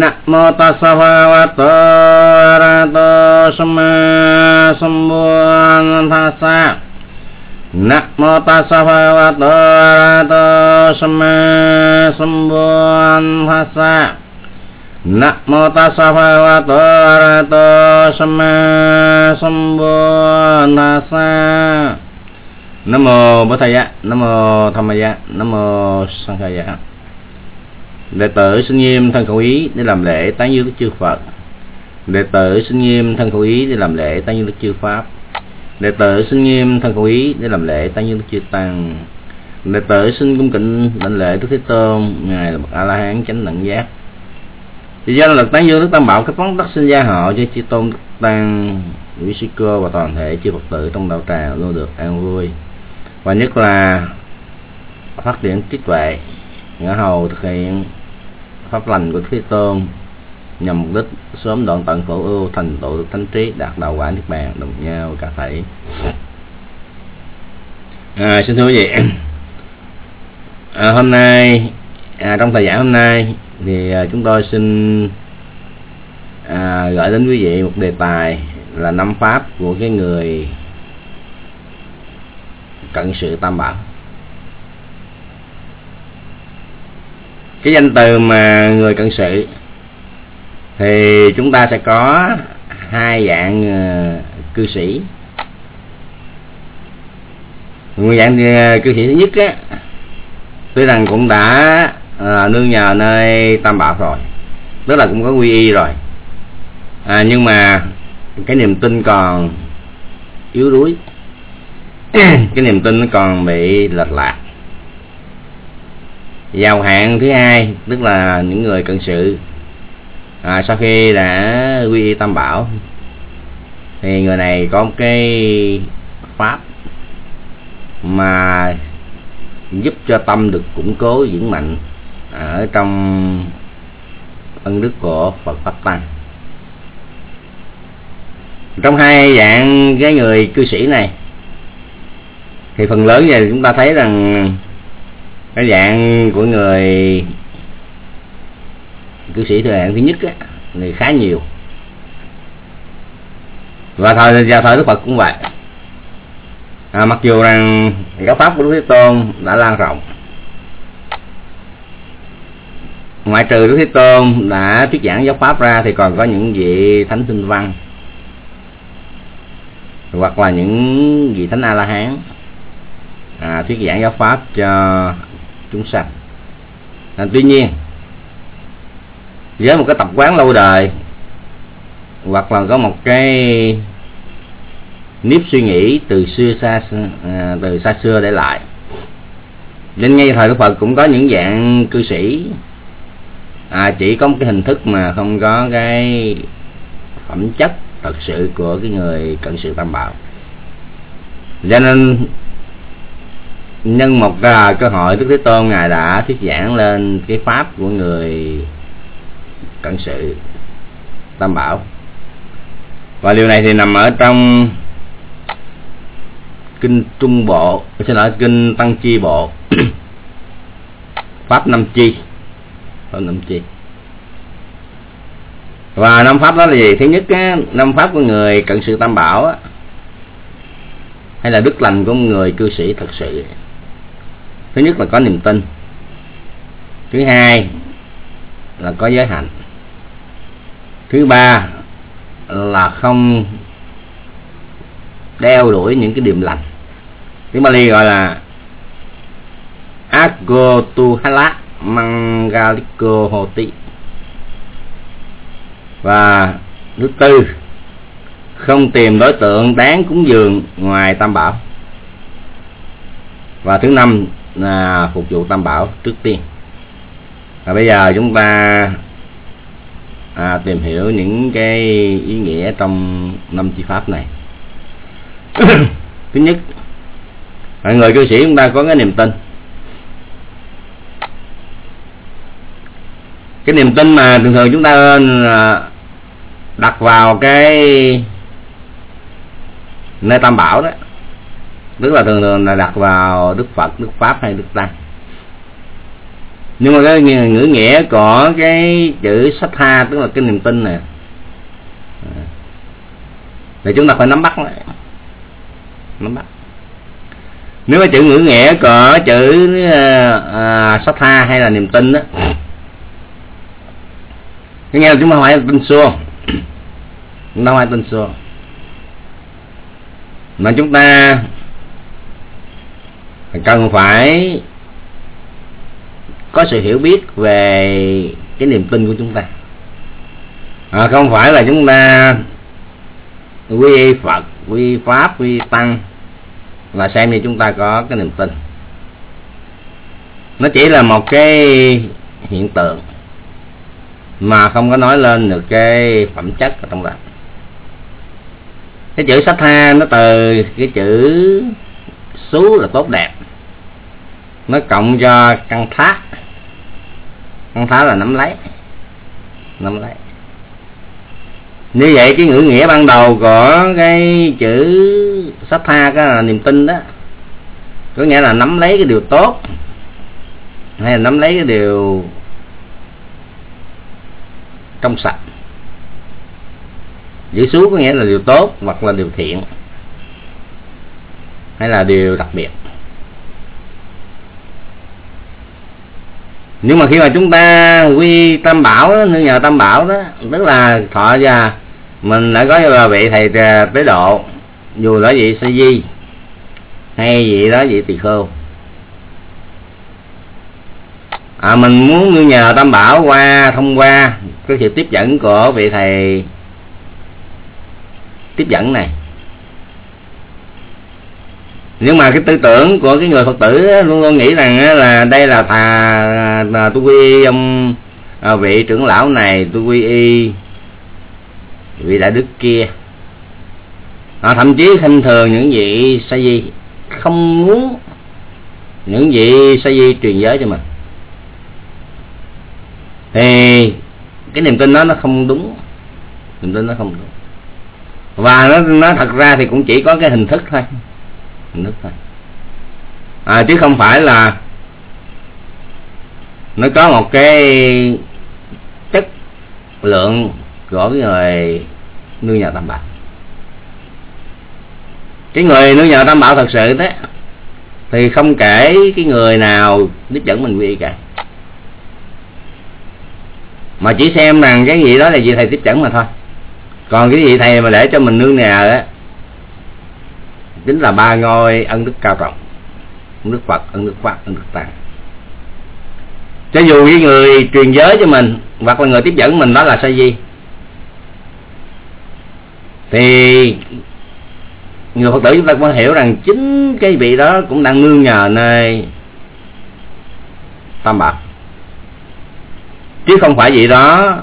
นะโมตัสสะภะคะวะโตอะระหะโตสัมมาสัมพุทธัสสะนะโมตัสสะภะคะวะโตอะระหะโตสัมมาสัมพุทธัสสะนะโมตัสสะภะคะวะโตอะระหะโตสัมมาสัมพุทธัสสะ Nam mô Bổn Thầy Giá, Nam mô Tham Giá, Nam mô Sang Khai Giá. Đệ tử xin nghiêm thân khẩu ý để làm lễ tán dương đức chư Phật. Đệ tử xin nghiêm thân khẩu ý để làm lễ tán dương đức chư Pháp. Đệ tử xin nghiêm thân khẩu ý để làm lễ tán dương đức chư Tăng. Đệ tử xin cung kính lãnh lễ Đức Thế Tôn, ngài là bậc A La Hán chánh đẳng giác. Thì do lực tán dương đức Tam Bảo các món đắc sinh gia họ cho chư Tôn Tăng, quý sư cô và toàn thể chư Phật tử trong đạo tràng luôn được an vui và nhất là phát triển trí tuệ ngã hầu thực hiện pháp lành của thế tôn nhằm mục đích sớm đoạn tận khổ ưu thành tựu được thánh trí đạt đạo quả niết bàn đồng nhau cả thảy. À, xin thưa quý vị. À, hôm nay à, trong thời gian hôm nay thì à, chúng tôi xin à, gửi đến quý vị một đề tài là năm pháp của cái người cận sự tam bảo. Cái danh từ mà người cận sự thì chúng ta sẽ có hai dạng uh, cư sĩ. Người dạng uh, cư sĩ thứ nhất á tuy rằng cũng đã uh, nương nhờ nơi tam bảo rồi tức là cũng có quy y rồi. À, nhưng mà cái niềm tin còn yếu đuối cái niềm tin nó còn bị lệch lạc giàu hạn thứ hai tức là những người cận sự. À, sau khi đã quy y tam bảo thì người này có một cái pháp mà giúp cho tâm được củng cố vững mạnh ở trong ân đức của Phật pháp tăng. Trong hai dạng cái người cư sĩ này thì phần lớn giờ chúng ta thấy rằng cái dạng của người cư sĩ thời hạn thứ nhất á, thì khá nhiều. Và thời vào thời đức phật cũng vậy. À, mặc dù rằng giáo pháp của đức thế tôn đã lan rộng. Ngoại trừ đức thế tôn đã thuyết giảng giáo pháp ra thì còn có những vị thánh tinh văn hoặc là những vị thánh a la hán à, thuyết giảng giáo pháp cho chúng sanh. À, tuy nhiên với một cái tập quán lâu đời hoặc là có một cái nếp suy nghĩ từ xưa xa à, từ xa xưa để lại nên ngay thời Đức Phật cũng có những dạng cư sĩ. À, chỉ có một cái hình thức mà không có cái phẩm chất thật sự của cái người cận sự tam bảo. Cho nên nhân một uh, cơ hội đức thế tôn ngài đã thuyết giảng lên cái pháp của người cận sự tam bảo. Và điều này thì nằm ở trong kinh trung bộ ờ, xin lỗi kinh tăng chi bộ. Pháp năm chi. Pháp năm chi. Và năm pháp đó là gì? Thứ nhất á, năm pháp của người cận sự tam bảo á, hay là đức lành của người cư sĩ thật sự? Thứ nhất là có niềm tin. Thứ hai là có giới hạn. Thứ ba là không đeo đuổi những cái điểm lành. Tiếng Bali gọi là Agotuhala mangaliko hoti. Và thứ tư, không tìm đối tượng đáng cúng dường ngoài tam bảo. Và thứ năm là phục vụ tam bảo trước tiên. Và bây giờ chúng ta à, tìm hiểu những cái ý nghĩa trong năm chi pháp này. Thứ nhất là người cư sĩ chúng ta có cái niềm tin. Cái niềm tin mà thường thường chúng ta à, đặt vào cái nơi tam bảo đó tức là thường thường là đặt vào đức phật đức pháp hay đức tăng. Nhưng mà cái ngữ nghĩa của cái chữ sát tha tức là cái niềm tin này. Thì chúng ta phải nắm bắt lại. Nắm bắt. Nếu mà chữ ngữ nghĩa của chữ ờ, à, sát tha hay là niềm tin đó cái nghe là chúng ta phải tin xua. Chúng ta phải tin xua. Mà chúng ta cần phải có sự hiểu biết về cái niềm tin của chúng ta. À, không phải là chúng ta quy phật quy pháp quy tăng là xem như chúng ta có cái niềm tin. Nó chỉ là một cái hiện tượng mà không có nói lên được cái phẩm chất ở trong đó. Cái chữ sách tha nó từ cái chữ xú là tốt đẹp nó cộng cho căn thác căn thác là nắm lấy. Nắm lấy. Như vậy cái ngữ nghĩa ban đầu của cái chữ sách tha cái là niềm tin đó. Có nghĩa là nắm lấy cái điều tốt, hay là nắm lấy cái điều trong sạch. Giữ xuống có nghĩa là điều tốt hoặc là điều thiện, hay là điều đặc biệt. Nhưng mà khi mà chúng ta quy tam bảo đó, nhờ tam bảo đó tức là thọ già mình đã có là vị thầy à, tế độ dù là vị sa di hay vị đó vị tỳ khưu à, mình muốn nương nhờ tam bảo qua thông qua cái sự tiếp dẫn của vị thầy tiếp dẫn này nhưng mà cái tư tưởng của cái người phật tử luôn luôn nghĩ rằng là đây là thà là tôi quy y ông à, vị trưởng lão này tôi quy y vị đại đức kia. À, thậm chí khinh thường những vị sa di không muốn những vị sa di truyền giới cho mình. Thì cái niềm tin đó nó không đúng. Niềm tin nó không đúng. Và nó nó thật ra thì cũng chỉ có cái hình thức thôi nước thôi. À, chứ không phải là nó có một cái chất lượng của cái người nuôi nhà tam bảo. Cái người nuôi nhà tam bảo thật sự thế thì không kể cái người nào tiếp dẫn mình quy cả. Mà chỉ xem rằng cái gì đó là gì thầy tiếp dẫn mà thôi. Còn cái gì thầy mà để cho mình nương nhà á chính là ba ngôi ân đức cao trọng. Ân đức phật, ân đức pháp, ân đức tăng cho dù cái người truyền giới cho mình, hoặc là người tiếp dẫn mình đó là sa di. Thì người phật tử chúng ta cũng hiểu rằng chính cái vị đó cũng đang nương nhờ nơi tam bảo. Chứ không phải vị đó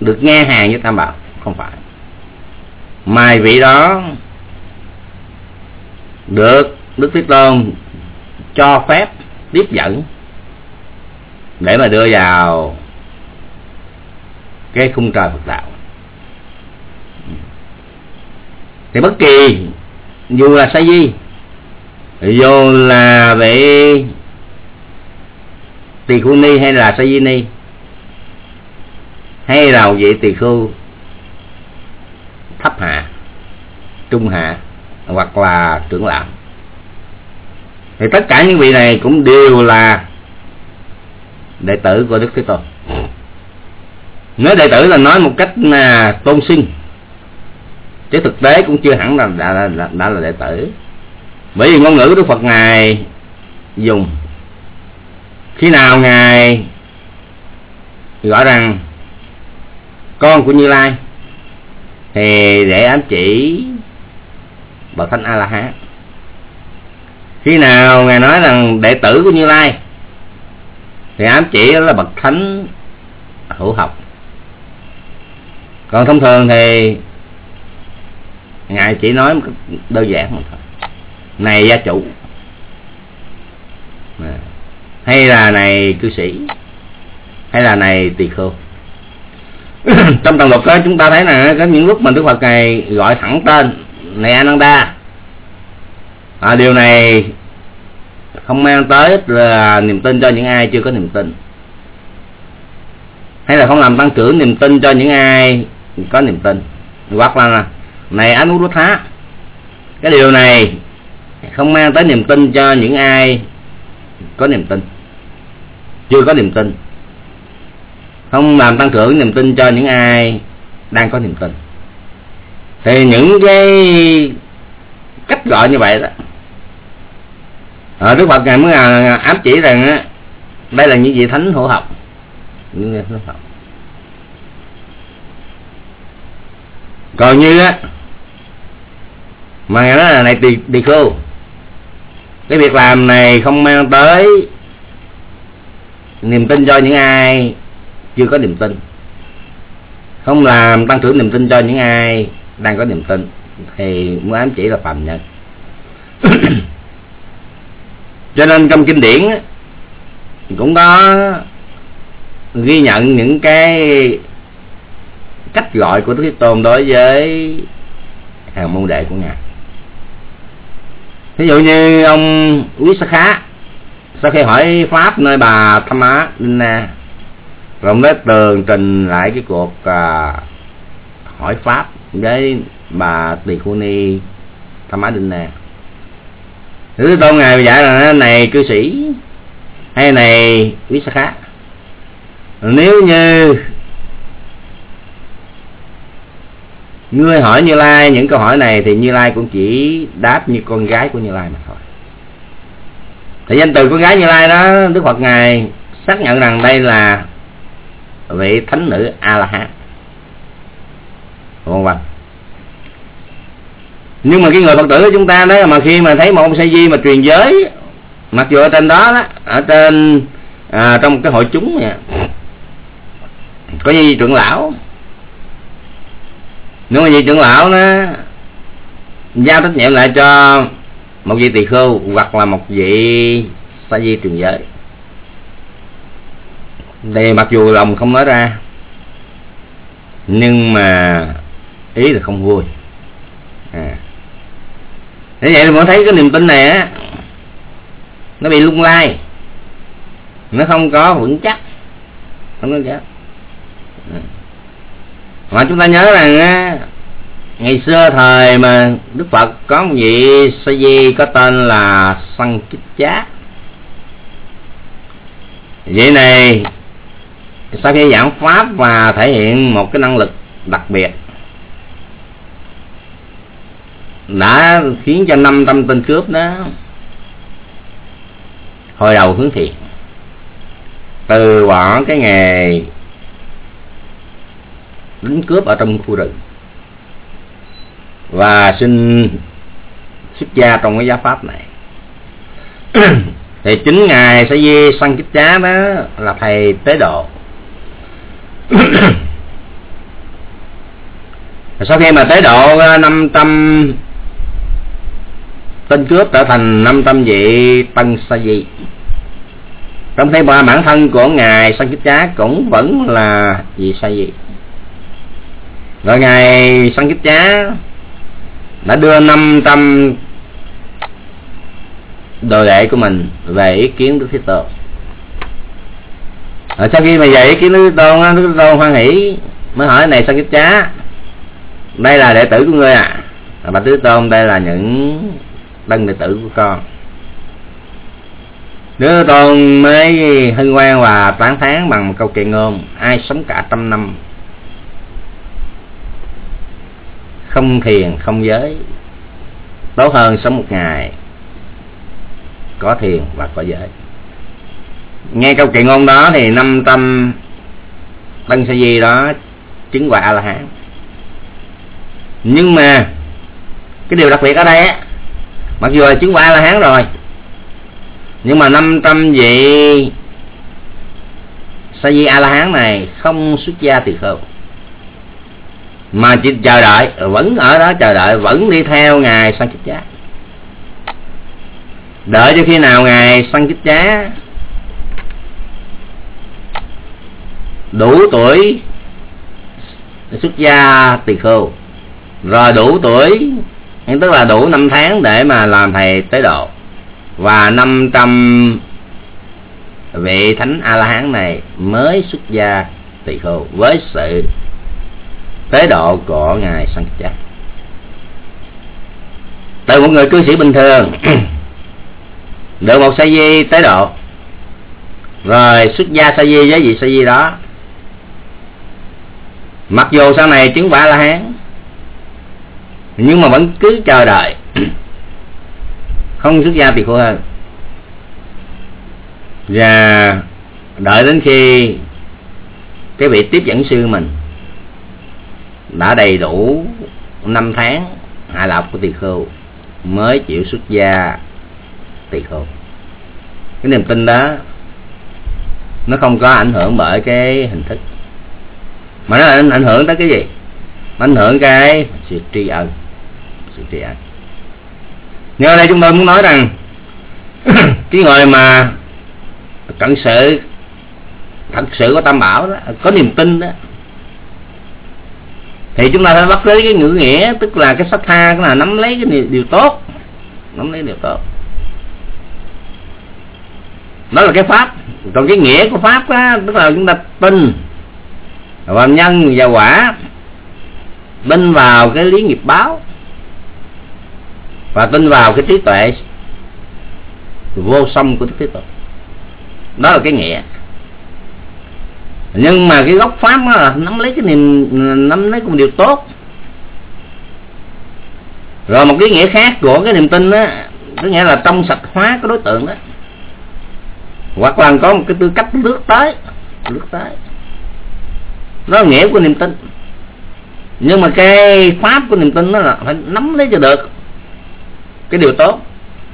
được nghe hàng với tam bảo. Không phải. Mà vị đó được đức thế tôn cho phép tiếp dẫn để mà đưa vào cái khung trời Phật đạo. Thì bất kỳ, dù là sa di, dù là vị tỳ khu ni hay là sa di ni, hay là vị tỳ khu thấp hạ, trung hạ hoặc là trưởng lão thì tất cả những vị này cũng đều là đệ tử của đức thế tôn. Nói đệ tử là nói một cách là tôn sinh chứ thực tế cũng chưa hẳn là đã, đã, đã, đã là đệ tử. Bởi vì ngôn ngữ của đức phật ngài dùng khi nào ngài gọi rằng con của như lai thì để ám chỉ bậc thánh a la hán khi nào ngài nói rằng đệ tử của như lai, thì ám chỉ đó là bậc thánh hữu học. Còn thông thường thì ngài chỉ nói một cách đơn giản mà thôi. Này gia chủ. À, hay là này cư sĩ. Hay là này tỳ khưu trong tầng luật đó chúng ta thấy là có những lúc mà đức phật ngài gọi thẳng tên này ananda à, điều này không mang tới là niềm tin cho những ai chưa có niềm tin. Hay là không làm tăng trưởng niềm tin cho những ai có niềm tin. Hoặc là này anh uống thá cái điều này không mang tới niềm tin cho những ai có niềm tin chưa có niềm tin. Không làm tăng trưởng niềm tin cho những ai đang có niềm tin thì những cái cách gọi như vậy đó. À, đức phật ngài mới à, ám chỉ rằng á đây là những vị thánh hữu học. Những vị thánh học. Còn như á mà ngài nói là này tỳ tỳ khưu cái việc làm này không mang tới niềm tin cho những ai chưa có niềm tin. Không làm tăng trưởng niềm tin cho những ai đang có niềm tin thì muốn ám chỉ là phàm nhân. Cho nên trong kinh điển cũng có ghi nhận những cái cách gọi của Đức Thế Tôn đối với hàng môn đệ của ngài. Ví dụ như ông quý sa khá sau khi hỏi pháp nơi bà tham á linh na rồi ông nói tường trình lại cái cuộc à, hỏi pháp với bà tỳ cô ni tham ái định nè. thứ tôn ngài dạy là này cư sĩ, hay này quý sa khác nếu như ngươi hỏi như lai những câu hỏi này thì như lai cũng chỉ đáp như con gái của như lai mà thôi. Thì danh từ con gái như lai đó, đức phật ngài xác nhận rằng đây là vị thánh nữ a la hán vân vân nhưng mà cái người phật tử của chúng ta đó mà khi mà thấy một ông sa di mà truyền giới mặc dù ở trên đó đó ở trên à, trong cái hội chúng nha có gì trưởng lão. Nếu mà vị trưởng lão nó giao trách nhiệm lại cho một vị tỳ khưu hoặc là một vị sa di truyền giới. Đây mặc dù lòng không nói ra nhưng mà ý là không vui. À. thế vậy mà thấy cái niềm tin này á nó bị lung lay nó không có vững chắc. Không có chắc. À mà chúng ta nhớ rằng á, ngày xưa thời mà đức phật có một vị sa di có tên là săn kích chát. Vị này sau khi giảng pháp và thể hiện một cái năng lực đặc biệt đã khiến cho năm tâm tên cướp đó hồi đầu hướng thiện. Từ bỏ cái nghề đánh cướp ở trong khu rừng và xin xuất gia trong cái giáo pháp này. Thì chính ngài sẽ di sang kích chá đó là thầy tế độ. Sau khi mà tế độ à, 500 tên cướp trở thành 500 vị tân sa di. Trong khi ba, bản thân của ngài sanh kích giá cũng vẫn là vị sa di. Rồi ngài sanh kiếp giá đã đưa 500 đồ đệ của mình về ý kiến Đức Thế Tôn. Rồi sau khi mà về ý kiến Đức Thế Tôn Đức Thế Tôn hoan hỷ, mới hỏi này sanh kiếp giá, đây là đệ tử của ngươi à? Bà Thế Tôn, đây là những tân đệ tử của con. Đứa con mới hân hoan và tán thán bằng một câu kệ ngôn, ai sống cả trăm năm? Không thiền, không giới. Tốt hơn sống một ngày, có thiền và có giới. Nghe câu kệ ngôn đó thì năm trăm tân sa di đó chứng quả a la hán. Nhưng mà, cái điều đặc biệt ở đây á mặc dù là chứng quả là la hán rồi, nhưng mà năm trăm vị sa di a la hán này không xuất gia từ khâu mà chỉ chờ đợi, vẫn ở đó chờ đợi, vẫn đi theo ngài sang chích giá. Đợi cho khi nào ngài sang chích giá đủ tuổi xuất gia tỳ khưu rồi đủ tuổi tức là đủ năm tháng để mà làm thầy tế độ. Và 500 vị thánh a la hán này mới xuất gia tỳ khưu với sự tế độ của ngài Sankcha từ một người cư sĩ bình thường, được một sa di tế độ, rồi xuất gia sa di với vị sa di đó. Mặc dù sau này chứng quả la hán nhưng mà vẫn cứ chờ đợi. Không xuất gia thì khổ hơn. Và đợi đến khi cái vị tiếp dẫn sư mình đã đầy đủ năm tháng hạ lọc của tỳ khưu, mới chịu xuất gia tỳ khưu. Cái niềm tin đó, nó không có ảnh hưởng bởi cái hình thức. Mà nó ảnh hưởng tới cái gì? Nó ảnh hưởng cái sự tri ân sự tri ân nhớ đây chúng tôi muốn nói rằng cái người mà cận sự thật sự có tam bảo đó có niềm tin đó thì chúng ta phải bắt lấy cái ngữ nghĩa tức là cái sát tha là nắm lấy cái điều, điều tốt nắm lấy điều tốt. Đó là cái pháp. Còn cái nghĩa của pháp đó tức là chúng ta tin vào nhân và quả tin vào cái lý nghiệp báo và tin vào cái trí tuệ vô song của đức thế tôn. Đó là cái nghĩa. Nhưng mà cái gốc pháp đó là nắm lấy cái niềm, nắm lấy một điều tốt. Rồi một cái nghĩa khác của cái niềm tin đó, có nghĩa là trong sạch hóa cái đối tượng đó. Hoặc là có một cái tư cách lướt tới lướt tới. Đó là nghĩa của niềm tin. Nhưng mà cái pháp của niềm tin đó là phải nắm lấy cho được cái điều tốt.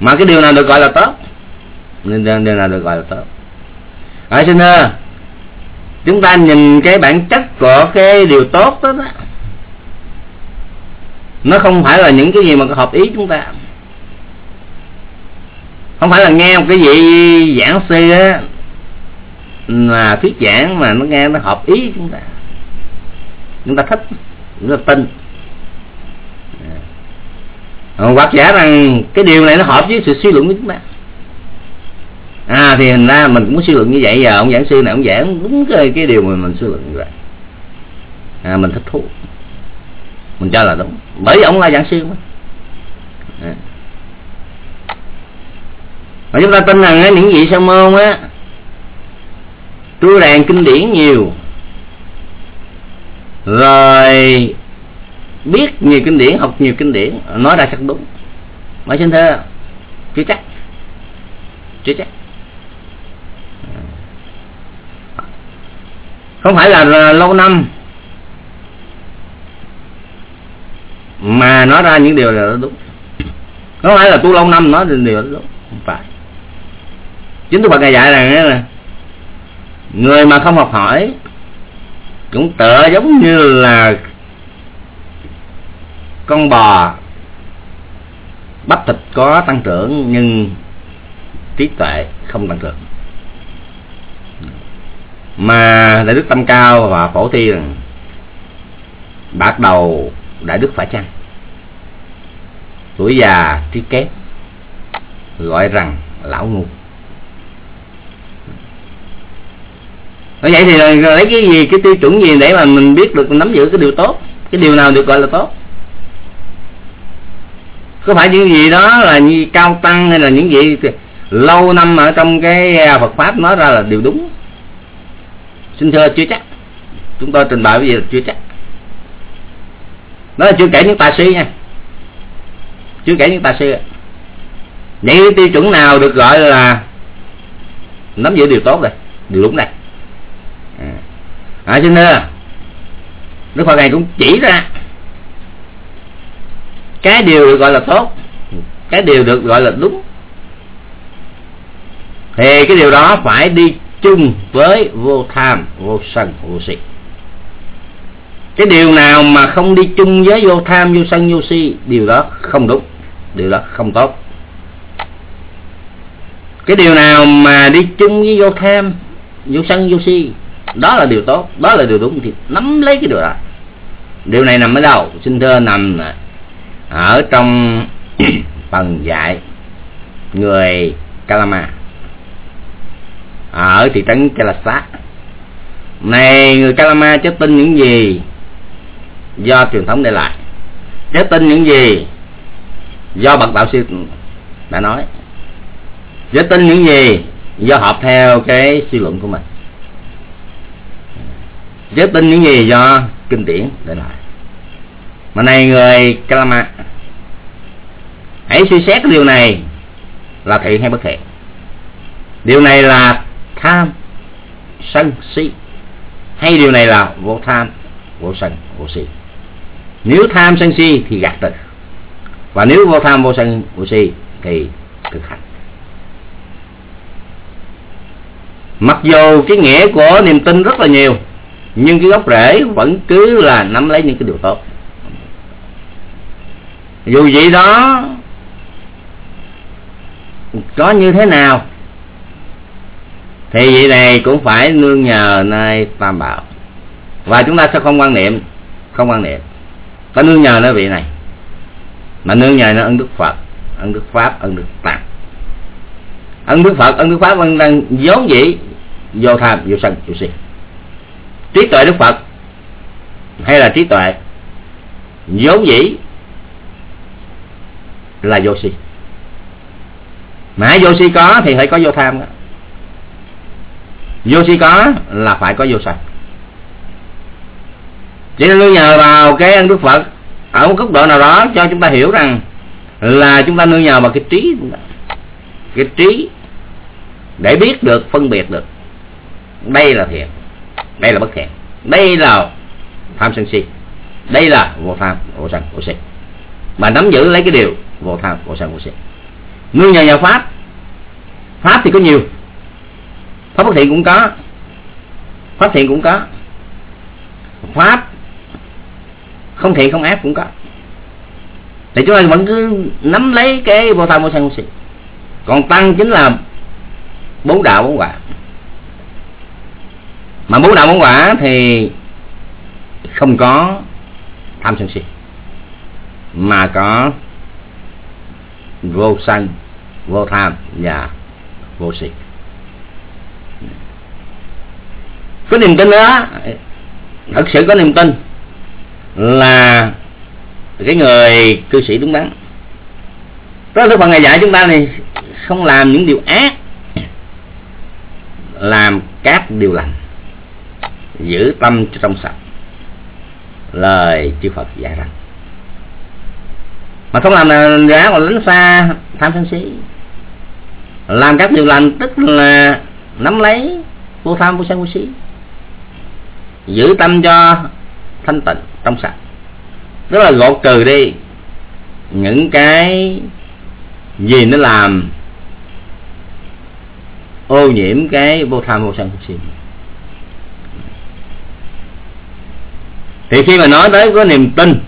Mà cái điều nào được gọi là tốt? Nên điều nào được gọi là tốt? Ở xin thưa chúng ta nhìn cái bản chất của cái điều tốt đó, đó. Nó không phải là những cái gì mà hợp ý chúng ta. Không phải là nghe một cái vị giảng sư á là thuyết giảng mà nó nghe nó hợp ý chúng ta. Chúng ta thích chúng ta tin hoặc giả rằng cái điều này nó hợp với sự suy luận của chúng ta. À thì hình ra mình cũng suy luận như vậy giờ ông giảng sư này ông giảng đúng cái, cái điều mà mình suy luận như vậy. À, mình thích thú. Mình cho là đúng. Bởi vì ông là giảng sư mà. À. mà chúng ta tin rằng những vị sa môn á tu đàn kinh điển nhiều rồi biết nhiều kinh điển học nhiều kinh điển nói ra chắc đúng. Mà xin thưa chưa chắc. Chưa chắc. Không phải là, lâu năm mà nói ra những điều là đúng. Không phải là tu lâu năm nói điều là đúng. Không phải. Chính tôi bật ngài dạy rằng là người mà không học hỏi cũng tựa giống như là con bò. Bắp thịt có tăng trưởng nhưng trí tuệ không tăng trưởng. Mà đại đức tâm cao và phổ thi rằng đầu đại đức phải chăng. Tuổi già trí kém, gọi rằng lão ngu. Nói vậy thì lấy cái gì, cái tiêu chuẩn gì để mà mình biết được nắm giữ cái điều tốt, cái điều nào được gọi là tốt? Có phải những gì đó là như cao tăng hay là những gì? Lâu năm ở trong cái à, Phật pháp nói ra là điều đúng. Xin thưa chưa chắc. Chúng tôi trình bày cái gì là chưa chắc. Đó là chưa kể những tà sư nha. Chưa kể những tà sư những tiêu chuẩn nào được gọi là nắm giữ điều tốt đây điều đúng đây. À, à xin thưa đức phật này cũng chỉ ra cái điều được gọi là tốt. Cái điều được gọi là đúng. Thì cái điều đó phải đi chung với vô tham, vô sân, vô si. Cái điều nào mà không đi chung với vô tham, vô sân, vô si, điều đó không đúng. Điều đó không tốt. Cái điều nào mà đi chung với vô tham, vô sân, vô si, đó là điều tốt. Đó là điều đúng thì nắm lấy cái điều đó. Điều này nằm ở đâu? Xin thưa nằm ở trong phần dạy người Kalama. Ở thị trấn Kalasa này, người Kalama chết tin những gì do truyền thống để lại. Chết tin những gì do bậc đạo sư đã nói. Chết tin những gì do hợp theo cái suy luận của mình. Chết tin những gì do kinh điển để lại mà này người Kalama hãy suy xét điều này là thiện hay bất thiện điều này là tham sân si, hay điều này là vô tham, vô sân, vô si. Nếu tham sân si thì gạt từ và nếu vô tham, vô sân, vô si thì thực hành. Mặc dù cái nghĩa của niềm tin rất là nhiều, nhưng cái gốc rễ vẫn cứ là nắm lấy những cái điều tốt dù vậy đó, có như thế nào? Thì vị này cũng phải nương nhờ nơi tam bảo. Và chúng ta sẽ không quan niệm, không quan niệm. Có nương nhờ nơi vị này. Mà nương nhờ nơi ân đức phật, ân đức pháp, ân đức tăng ân đức phật, ân đức pháp ân đang vốn dĩ vô tham, vô sân, vô si. Trí tuệ đức phật hay là trí tuệ vốn dĩ là vô si. Mà vô si có thì phải có vô tham đó. Vô si có là phải có vô sân Chỉ nên nương nhờ vào cái ân đức phật, ở một góc độ nào đó cho chúng ta hiểu rằng là chúng ta nương nhờ vào cái trí cái trí để biết được, phân biệt được. Đây là thiện, đây là bất thiện, đây là tham sân si, đây là vô tham, vô sân vô si. Mà nắm giữ lấy cái điều vô tham vô sân vô si nương nhờ nhà pháp. Pháp thì có nhiều. Pháp bất thiện cũng có. Pháp thiện cũng có. Pháp không thiện, không ác cũng có. Thì chúng ta vẫn cứ nắm lấy cái vô tham vô sân vô si còn tăng chính là bốn đạo, bốn quả. Mà bốn đạo, bốn quả thì không có tham sân si, mà có vô sân vô tham và vô si. Có niềm tin đó, thật sự có niềm tin là cái người cư sĩ đúng đắn. Đó là phần ngày dạy chúng ta này không làm những điều ác, làm các điều lành, giữ tâm trong sạch. Lời chư Phật dạy rằng mà không làm là giá còn lánh xa, tham sân si. Làm các điều lành, tức là nắm lấy vô tham, vô sân, vô si. Giữ tâm cho thanh tịnh trong sạch. Tức là gột trừ đi những cái gì nó làm ô nhiễm cái vô tham, vô sân, vô si. Thì khi mà nói tới có niềm tin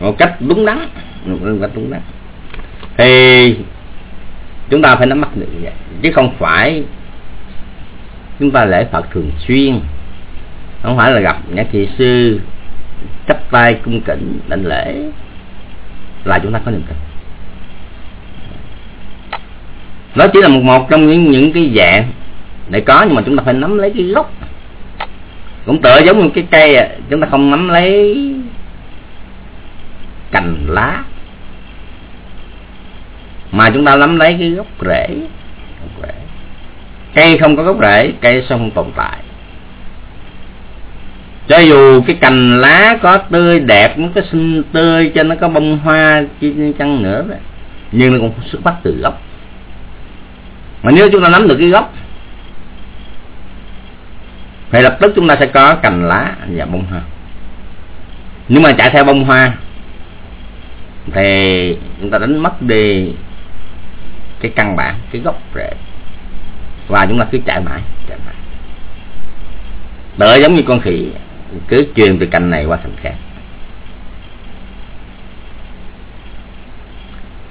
một cách đúng đắn một cách đúng đắn thì chúng ta phải nắm bắt được vậy. Chứ không phải chúng ta lễ phật thường xuyên. Không phải là gặp nhà thị sư chắp tay cung kính đảnh lễ. Là chúng ta có niềm tin. Đó chỉ là một một trong những những cái dạng để có nhưng mà chúng ta phải nắm lấy cái gốc. Cũng tựa giống như cái cây à, chúng ta không nắm lấy cành lá. Mà chúng ta nắm lấy cái gốc rễ, cây không có gốc rễ cây sẽ không tồn tại. Cho dù cái cành lá có tươi đẹp nó có xinh tươi cho nó có bông hoa chăng nữa đó. nhưng nó cũng xuất phát từ gốc. Mà nếu chúng ta nắm được cái gốc thì lập tức chúng ta sẽ có cành lá và bông hoa. Nhưng mà chạy theo bông hoa thì chúng ta đánh mất đi cái căn bản, cái gốc rễ. Và chúng ta cứ chạy mãi chạy mãi. Đỡ giống như con khỉ, cứ truyền từ cành này qua cành khác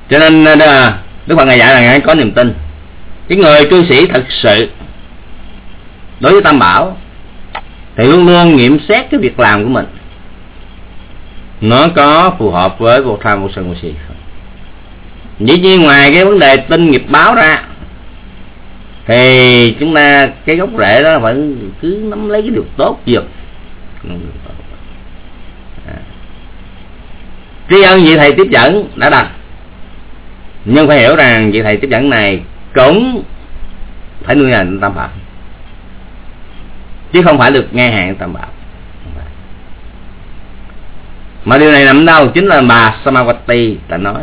cho nên à, à, đức phật ngài dạy là ngài có niềm tin. Cái người cư sĩ thật sự đối với tam bảo thì luôn luôn nghiệm xét cái việc làm của mình nó có phù hợp với vô tham vô sân vô si không dĩ nhiên ngoài cái vấn đề tin nghiệp báo ra, thì chúng ta, cái gốc rễ đó vẫn cứ nắm lấy cái điều tốt dùm à. tri ân vị thầy tiếp dẫn đã đặt. Nhưng phải hiểu rằng vị thầy tiếp dẫn này cũng phải nuôi hành tam bảo. Chứ không phải được nghe hàng tam bảo mà điều này nằm đâu? Chính là bà Samawati đã nói.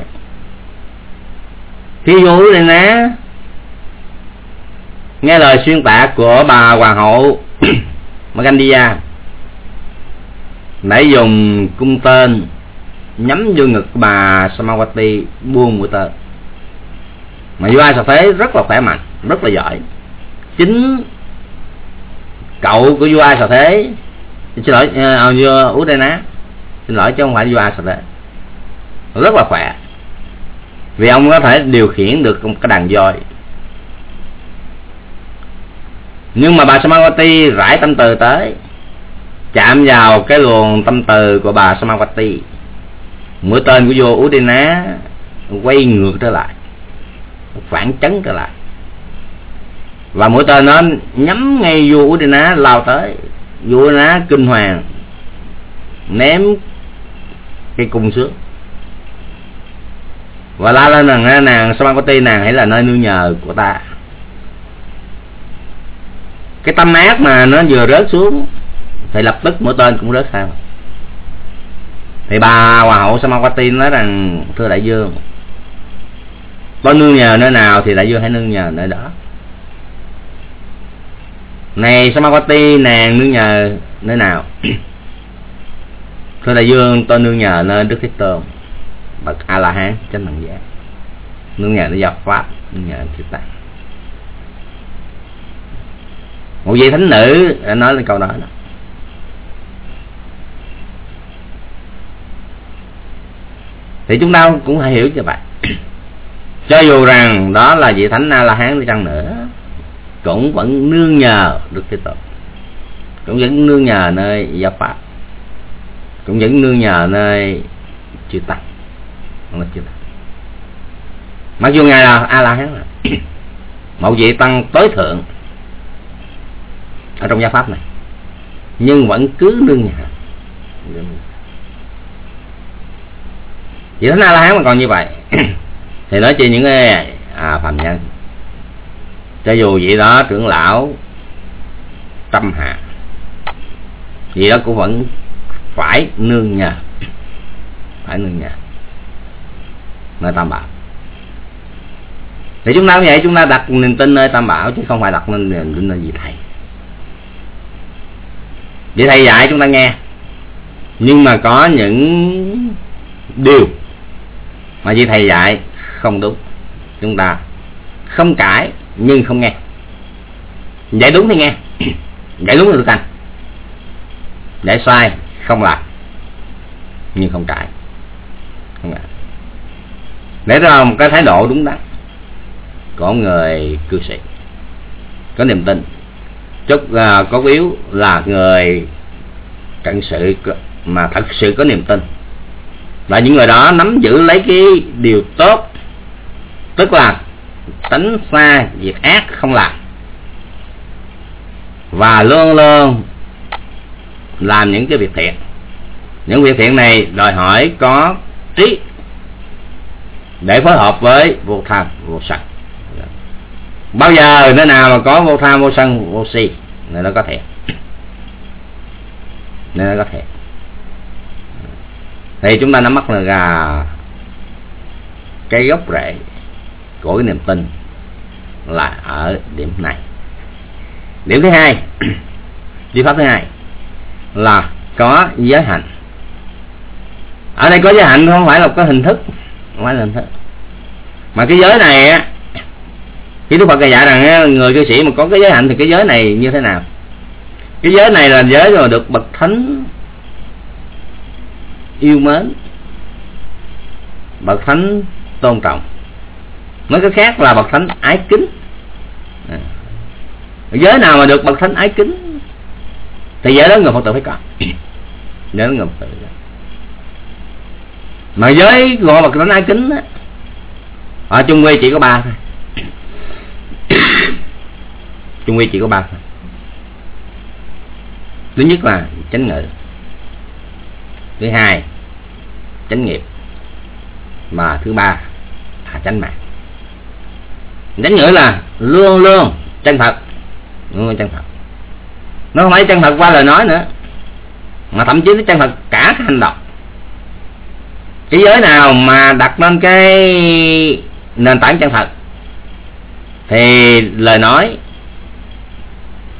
Thí dụ này nè. Nghe lời xuyên tạc của bà hoàng hậu Magandia nãy dùng cung tên nhắm vô ngực bà Samawati buông mũi tên. Mà vua ai sà thế rất là khỏe mạnh rất là giỏi. Chính cậu của vua ai sà thế xin lỗi uh, vua Udena xin lỗi chứ không phải vua sạch đấy rất là khỏe. Vì ông có thể điều khiển được một cái đàn voi. Nhưng mà bà Samawati rải tâm từ tới. Chạm vào cái luồng tâm từ của bà Samawati mũi tên của vua Udina quay ngược trở lại. Phản chấn trở lại. Và mũi tên nó nhắm ngay vua Udina lao tới. Vua Udina kinh hoàng. Ném cái cung sướng. Và la lên rằng nàng Samavati nàng hãy là nơi nương nhờ của ta? Cái tâm ác mà nó vừa rớt xuống thì lập tức mũi tên cũng rớt sao? thì bà hoàng hậu Samavati nói rằng, thưa đại dương, có nương nhờ nơi nào thì đại dương hãy nương nhờ nơi đó. Này Samavati nàng nương nhờ nơi nào? thưa đại dương, tôi nương nhờ nơi đức thế tôn. Bậc a la hán chánh đẳng giác nương nhờ nơi giáo pháp, nương nhờ chư tăng một vị thánh nữ đã nói lên câu đó đó. Thì chúng ta cũng phải hiểu như vậy. Cho dù rằng đó là vị thánh a la hán đi chăng nữa, cũng vẫn nương nhờ được thế tôn. Cũng vẫn nương nhờ nơi giáo pháp cũng vẫn nương nhờ nơi chư tăng. Không là chư tăng. Mặc dù ngài là a la hán là một vị tăng tối thượng ở trong gia pháp này nhưng vẫn cứ nương nhờ. Vị thánh a la hán mà còn như vậy thì nói chi những cái à, phàm nhân. Cho dù vậy đó trưởng lão tâm hạ vậy đó cũng vẫn phải nương nhà phải nương nhà nơi tam bảo. Thì chúng ta cũng vậy, chúng ta đặt niềm tin nơi tam bảo chứ không phải đặt niềm tin nơi vị thầy. Vị thầy dạy chúng ta nghe. Nhưng mà có những điều mà vị thầy dạy không đúng. Chúng ta không cãi nhưng không nghe. Dạy đúng thì nghe. Dạy đúng thì được anh dạy sai không làm nhưng không cãi. Không làm để ra một cái thái độ đúng đắn. Của người cư sĩ có niềm tin. Chúc uh, à, có yếu là người cận sự mà thật sự có niềm tin. Và những người đó nắm giữ lấy cái điều tốt tức là tránh xa việc ác không làm. Và luôn luôn làm những cái việc thiện. Những việc thiện này đòi hỏi có trí để phối hợp với vô tham, vô sân. Bao giờ, nơi nào mà có vô tham, vô sân, vô si, nơi nó có thiện. Nơi nó có thiện. Thì chúng ta nắm bắt là cái gốc rễ của cái niềm tin là ở điểm này. Điểm thứ hai, đi pháp thứ hai là có giới hạnh. Ở đây có giới hạnh không phải là có hình thức, không phải là hình thức. Mà cái giới này á khi đức phật dạy rằng người cư sĩ mà có cái giới hạnh thì cái giới này như thế nào? Cái giới này là giới mà được bậc thánh yêu mến, bậc thánh tôn trọng. Nói cái khác là bậc thánh ái kính. À, giới nào mà được bậc thánh ái kính thì giới đó người phật tử phải có giới đó người phật tử mà giới gọi bậc thánh ái kính á ở chung quy chỉ có ba thôi. Trung quy chỉ có ba thứ nhất là chánh ngữ thứ hai chánh nghiệp. Mà thứ ba là chánh mạng. Chánh ngữ là luôn luôn chân thật. Luôn luôn chân thật nó không phải chân thật qua lời nói nữa. Mà thậm chí nó chân thật cả hành động. Thế giới nào mà đặt lên cái nền tảng chân thật, thì lời nói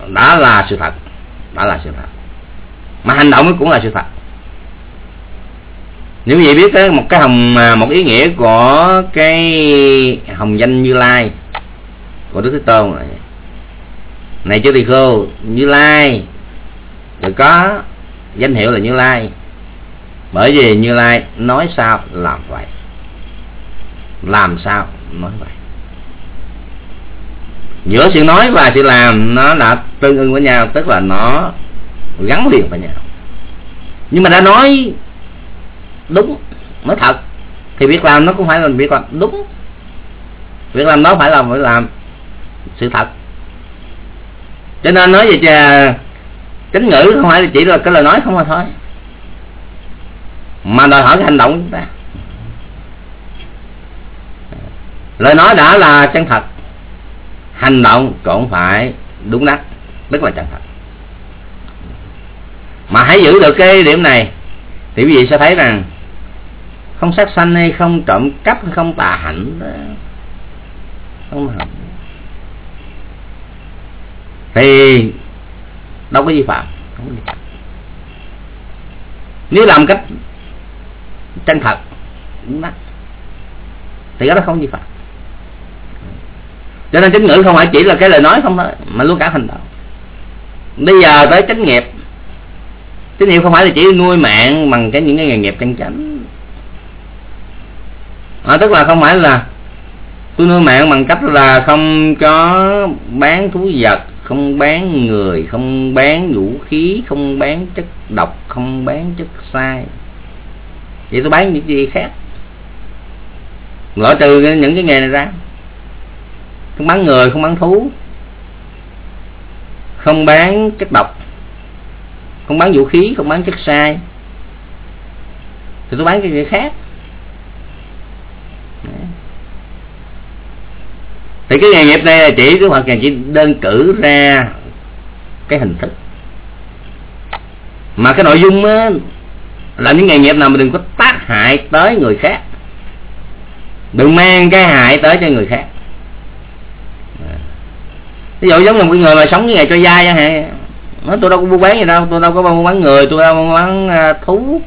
đã là sự thật, đã là sự thật. Mà hành động cũng là sự thật. Nếu vậy biết cái một cái hồng à, một ý nghĩa của cái hồng danh như lai, của đức thế tôn này này chưa tỳ khô, như lai. Rồi có danh hiệu là như lai. Bởi vì như lai nói sao làm vậy? Làm sao nói vậy? Giữa sự nói và sự làm, nó đã tương ưng với nhau, tức là nó gắn liền với nhau. Nhưng mà đã nói đúng, nói thật, thì việc làm nó cũng phải là việc làm đúng. Việc làm nó phải là phải làm sự thật cho nên nói về tính ngữ không phải chỉ là cái lời nói không mà thôi. Mà đòi hỏi cái hành động của chúng ta. Lời nói đã là chân thật. Hành động cũng phải đúng đắn, rất là chân thật. Mà hãy giữ được cái điểm này, thì quý vị sẽ thấy rằng không sát sanh hay không trộm cắp hay không tà hạnh không hạnh thì đâu có vi phạm. Nếu làm cách chân thật đúng thì nó đó không vi phạm. Cho nên chánh ngữ không phải chỉ là cái lời nói không thôi mà luôn cả hành động. Bây giờ tới chánh nghiệp chánh nghiệp không phải là chỉ nuôi mạng bằng cái những cái nghề nghiệp chân chánh. À, tức là không phải là tôi nuôi mạng bằng cách là không có bán thú vật không bán người, không bán vũ khí, không bán chất độc, không bán chất sai. Vậy tôi bán những gì khác? Loại trừ những cái nghề này ra. Không bán người, không bán thú. Không bán chất độc. Không bán vũ khí, không bán chất sai. Thì tôi bán cái gì khác thì cái nghề nghiệp này là chỉ cái phật ngài chỉ đơn cử ra cái hình thức. Mà cái nội dung á, là những nghề nghiệp nào mà đừng có tác hại tới người khác. Đừng mang cái hại tới cho người khác. Ví dụ giống là một người mà sống với nghề cho dai chẳng hạn nói, tôi đâu có buôn bán gì đâu, tôi đâu có buôn bán người, tôi đâu buôn bán à, thú.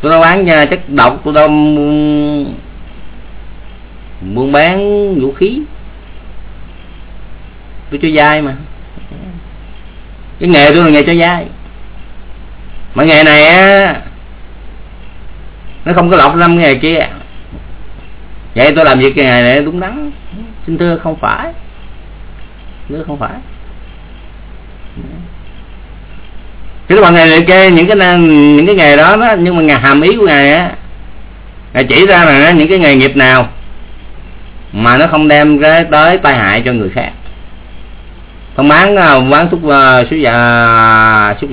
Tôi đâu bán à, chất độc, tôi đâu buôn bán vũ khí tôi cho dai mà. Cái nghề tôi là nghề cho dai. Mà nghề này á nó không có lọc năm nghề kia. Vậy tôi làm việc cái nghề này đúng đắn. Xin thưa không phải. Nữa không phải. Cái bằng này liệt kê những cái những cái nghề đó, đó nhưng mà ngày hàm ý của ngài á ngài chỉ ra là những cái nghề nghiệp nào mà nó không đem cái tới tai hại cho người khác không bán ờ, bán thuốc ờ, uh, xúc vật. Xúc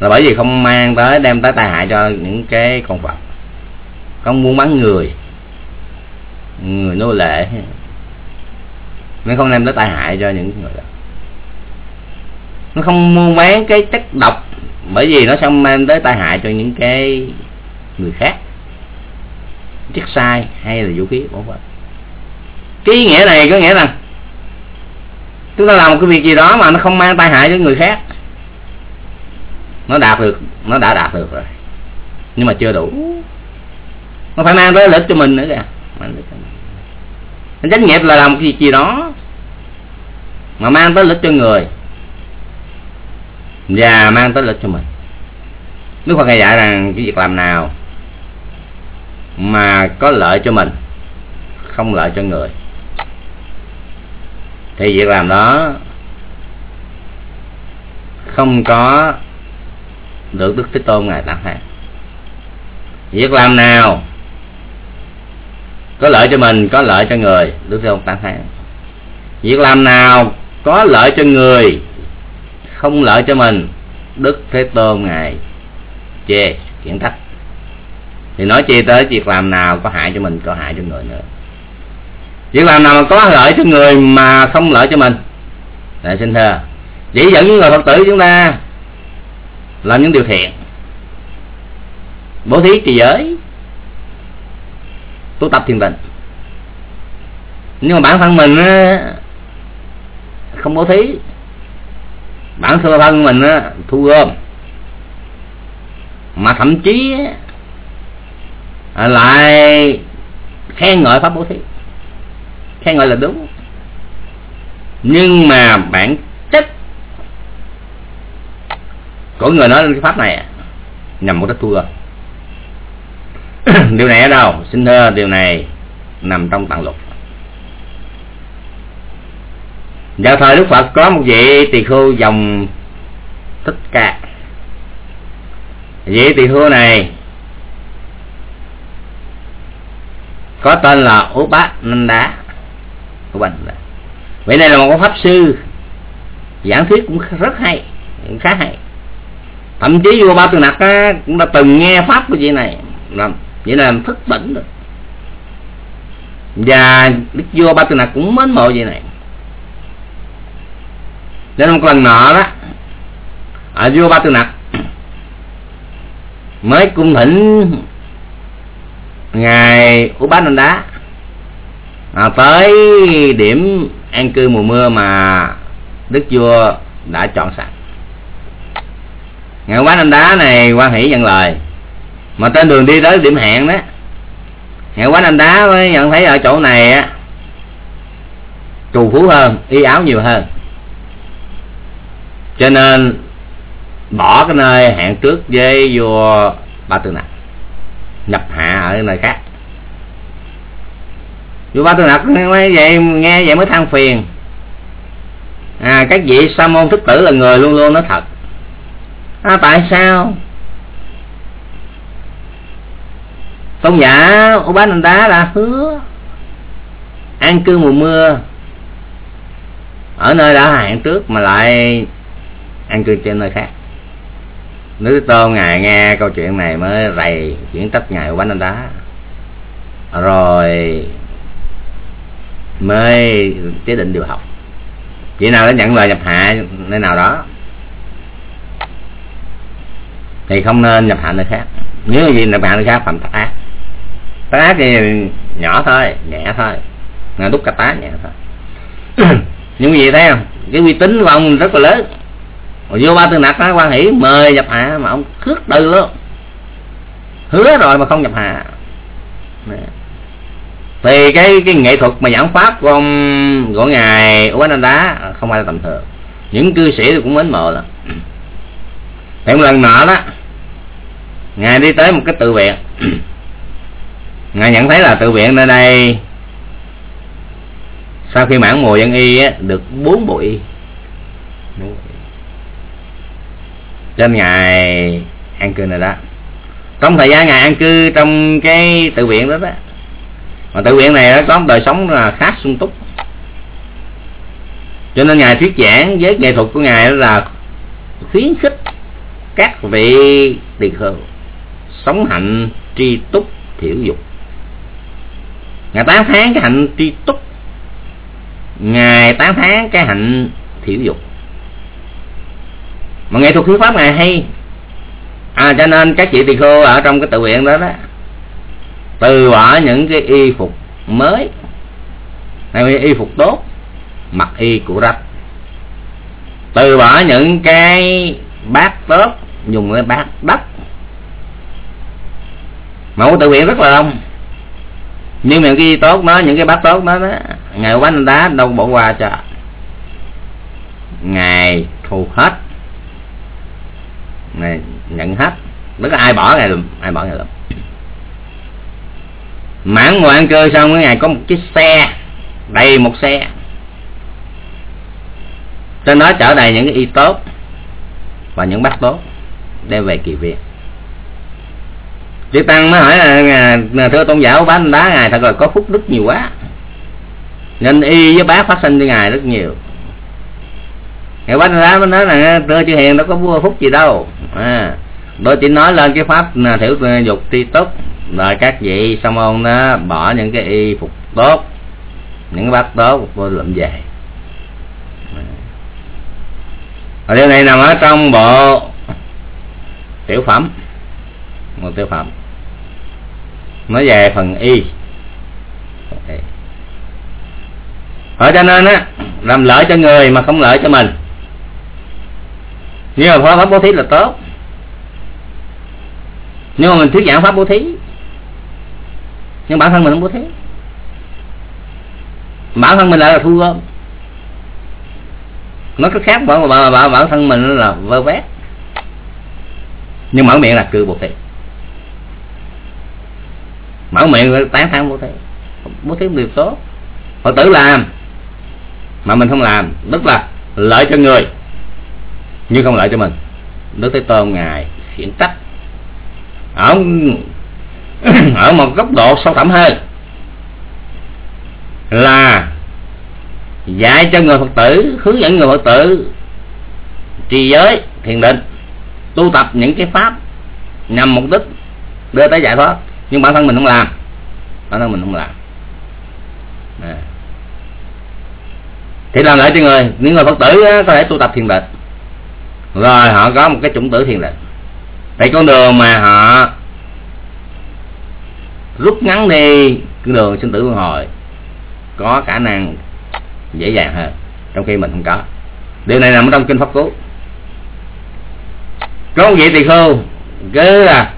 là bởi vì không mang tới đem tới tai hại cho những cái con vật. Không muốn bán người người nô lệ nó không đem tới tai hại cho những người đó. Nó không mua bán cái chất độc bởi vì nó sẽ mang tới tai hại cho những cái người khác. Chất sai hay là vũ khí vân vân. Cái ý nghĩa này có nghĩa là chúng ta làm một cái việc gì đó mà nó không mang tai hại cho người khác. Nó đạt được, nó đã đạt được rồi. Nhưng mà chưa đủ. Nó phải mang tới lợi ích cho mình nữa kìa. Chánh nghiệp là làm cái việc gì đó mà mang tới lợi cho người. Và mang tới lợi cho mình. Đức Phật ngài dạy rằng cái việc làm nào mà có lợi cho mình, không lợi cho người thì việc làm đó không có được Đức Thế Tôn ngài tặng. Thán việc làm nào có lợi cho mình, có lợi cho người, Đức Thế Tôn tán thán. Việc làm nào có lợi cho người, không lợi cho mình, đức thế tôn ngài chê khiển trách thì nói chi tới việc làm nào có hại cho mình, có hại cho người nữa việc làm nào mà có lợi cho người mà không lợi cho mình. Để xin thưa, chỉ dẫn những người phật tử chúng ta làm những điều thiện. Bố thí trì giới, tu tập thiền định. Nhưng mà bản thân mình không bố thí, bản thân mình thu gom. Mà thậm chí lại khen ngợi pháp bố thí khen gọi là đúng. Nhưng mà bản chất của người nói cái pháp này à, nhằm mục đích thua. Điều này ở đâu? Xin thưa, điều này nằm trong tạng lục. Vào thời đức phật có một vị tỳ khưu dòng thích ca. Vị tỳ khưu này có tên là út bát của mình vậy này là một pháp sư giảng thuyết cũng rất hay, cũng khá hay. Thậm chí vua ba tư nặc cũng đã từng nghe pháp của vị này làm vậy là thức tỉnh được và đức vua ba tư nặc cũng mến mộ vị này. Nên một lần nọ đó, ở vua ba tư nặc mới cung thỉnh ngài của bát đá à, tới điểm an cư mùa mưa mà đức vua đã chọn sẵn. Ngài quán anh đá này quan hỷ nhận lời. Mà trên đường đi tới điểm hẹn đó ngài quán anh đá mới nhận thấy ở chỗ này á trù phú hơn y áo nhiều hơn. Cho nên bỏ cái nơi hẹn trước với vua ba tư nặc nhập hạ ở nơi khác vua ba tư nặc nói vậy nghe vậy mới than phiền. À các vị sa môn thức tử là người luôn luôn nói thật. À, tại sao? Tôn giả của bá nành đá đã hứa an cư mùa mưa ở nơi đã hẹn trước mà lại an cư trên nơi khác. Nữ Tôn Ngài nghe câu chuyện này mới rầy chuyển tất Ngài Quán Anh Đá Rồi mới chế định điều học. Chị nào đã nhận lời nhập hạ nơi nào đó Thì không nên nhập hạ nơi khác. Nếu gì nhập hạ nơi khác phạm tác ác. Tác ác thì nhỏ thôi, nhẹ thôi. Là đúc cà tá nhẹ thôi. Nhưng gì thấy không? Cái uy tín của ông rất là lớn. Rồi vô ba tư nặc á quan hỷ mời nhập hạ. Mà ông khước từ luôn. Hứa rồi mà không nhập hạ thì cái cái nghệ thuật mà giảng pháp của ông của ngài Uống Anh Đá không ai là tầm thường. Những cư sĩ cũng mến mộ lắm. Thì một lần nọ đó ngài đi tới một cái tự viện. Ngài nhận thấy là tự viện nơi đây sau khi mãn mùa dân y á, được bốn bộ y trên ngài an cư này đó. Trong thời gian ngài an cư trong cái tự viện đó đó mà tự viện này nó có đời sống là khá sung túc. Cho nên ngài thuyết giảng với nghệ thuật của ngài là khuyến khích các vị tỳ kheo sống hạnh tri túc thiểu dục. Ngài tán tháng cái hạnh tri túc. Ngài tán tháng cái hạnh thiểu dục. Mà nghệ thuật thuyết pháp ngài hay. À cho nên các chị tỳ kheo ở trong cái tự viện đó đó từ bỏ những cái y phục mới hay y phục tốt mặc y của rách. Từ bỏ những cái bát tốt dùng cái bát đất mẫu tự nguyện rất là đông. Nhưng mà cái tốt đó những cái bát tốt đó, đó ngày bánh đá đâu bỏ qua cho ngài thu hết. Này nhận hết. Bất ai bỏ ngày lùm ai bỏ. ngày lùm mãn ngồi ăn chơi xong cái ngày có một chiếc xe đầy một xe. Trên đó chở đầy những cái y tốt và những bát tốt đem về kỳ viện Chư Tăng mới hỏi là thưa tôn giả bán đá ngài thật là có phúc đức nhiều quá. Nên y với bác phát sinh cho ngài rất nhiều. Ngài bác đá mới nói là thưa chư hiền đâu có vua phúc gì đâu. À, tôi chỉ nói lên cái pháp là thiểu à, dục tri túc rồi các vị xong ông đó, bỏ những cái y phục tốt, những cái bát tốt vô lượm về. Và điều này nằm ở trong bộ tiểu phẩm một tiểu phẩm. Nói về phần y. Ở cho nên á, làm lợi cho người mà không lợi cho mình. Nhưng mà pháp bố thí là tốt. Nhưng mà mình thuyết giảng pháp bố thí nhưng bản thân mình không có thế. Bản thân mình lại là thu gom. Nó có khác bản, bản, bản, bản thân mình là vơ vét. Nhưng mở miệng là cư bồ thí mở miệng tán thán bố thí bố thí điều tốt. Phật tử làm mà mình không làm tức là lợi cho người nhưng không lợi cho mình. Đức thế tôn ngài khiển trách. Ông ở một góc độ sâu thẳm hơn là dạy cho người phật tử, hướng dẫn người phật tử trì giới, thiền định, tu tập những cái pháp nhằm mục đích đưa tới giải thoát. Nhưng bản thân mình không làm. Bản thân mình không làm. À. thì làm lại cho người, những người phật tử có thể tu tập thiền định. Rồi họ có một cái chủng tử thiền định. Thì con đường mà họ rút ngắn đi cái đường sinh tử luân hồi. Có khả năng dễ dàng hơn, trong khi mình không có. Điều này nằm trong kinh pháp cú. Có một vị tỳ khưu, cứ là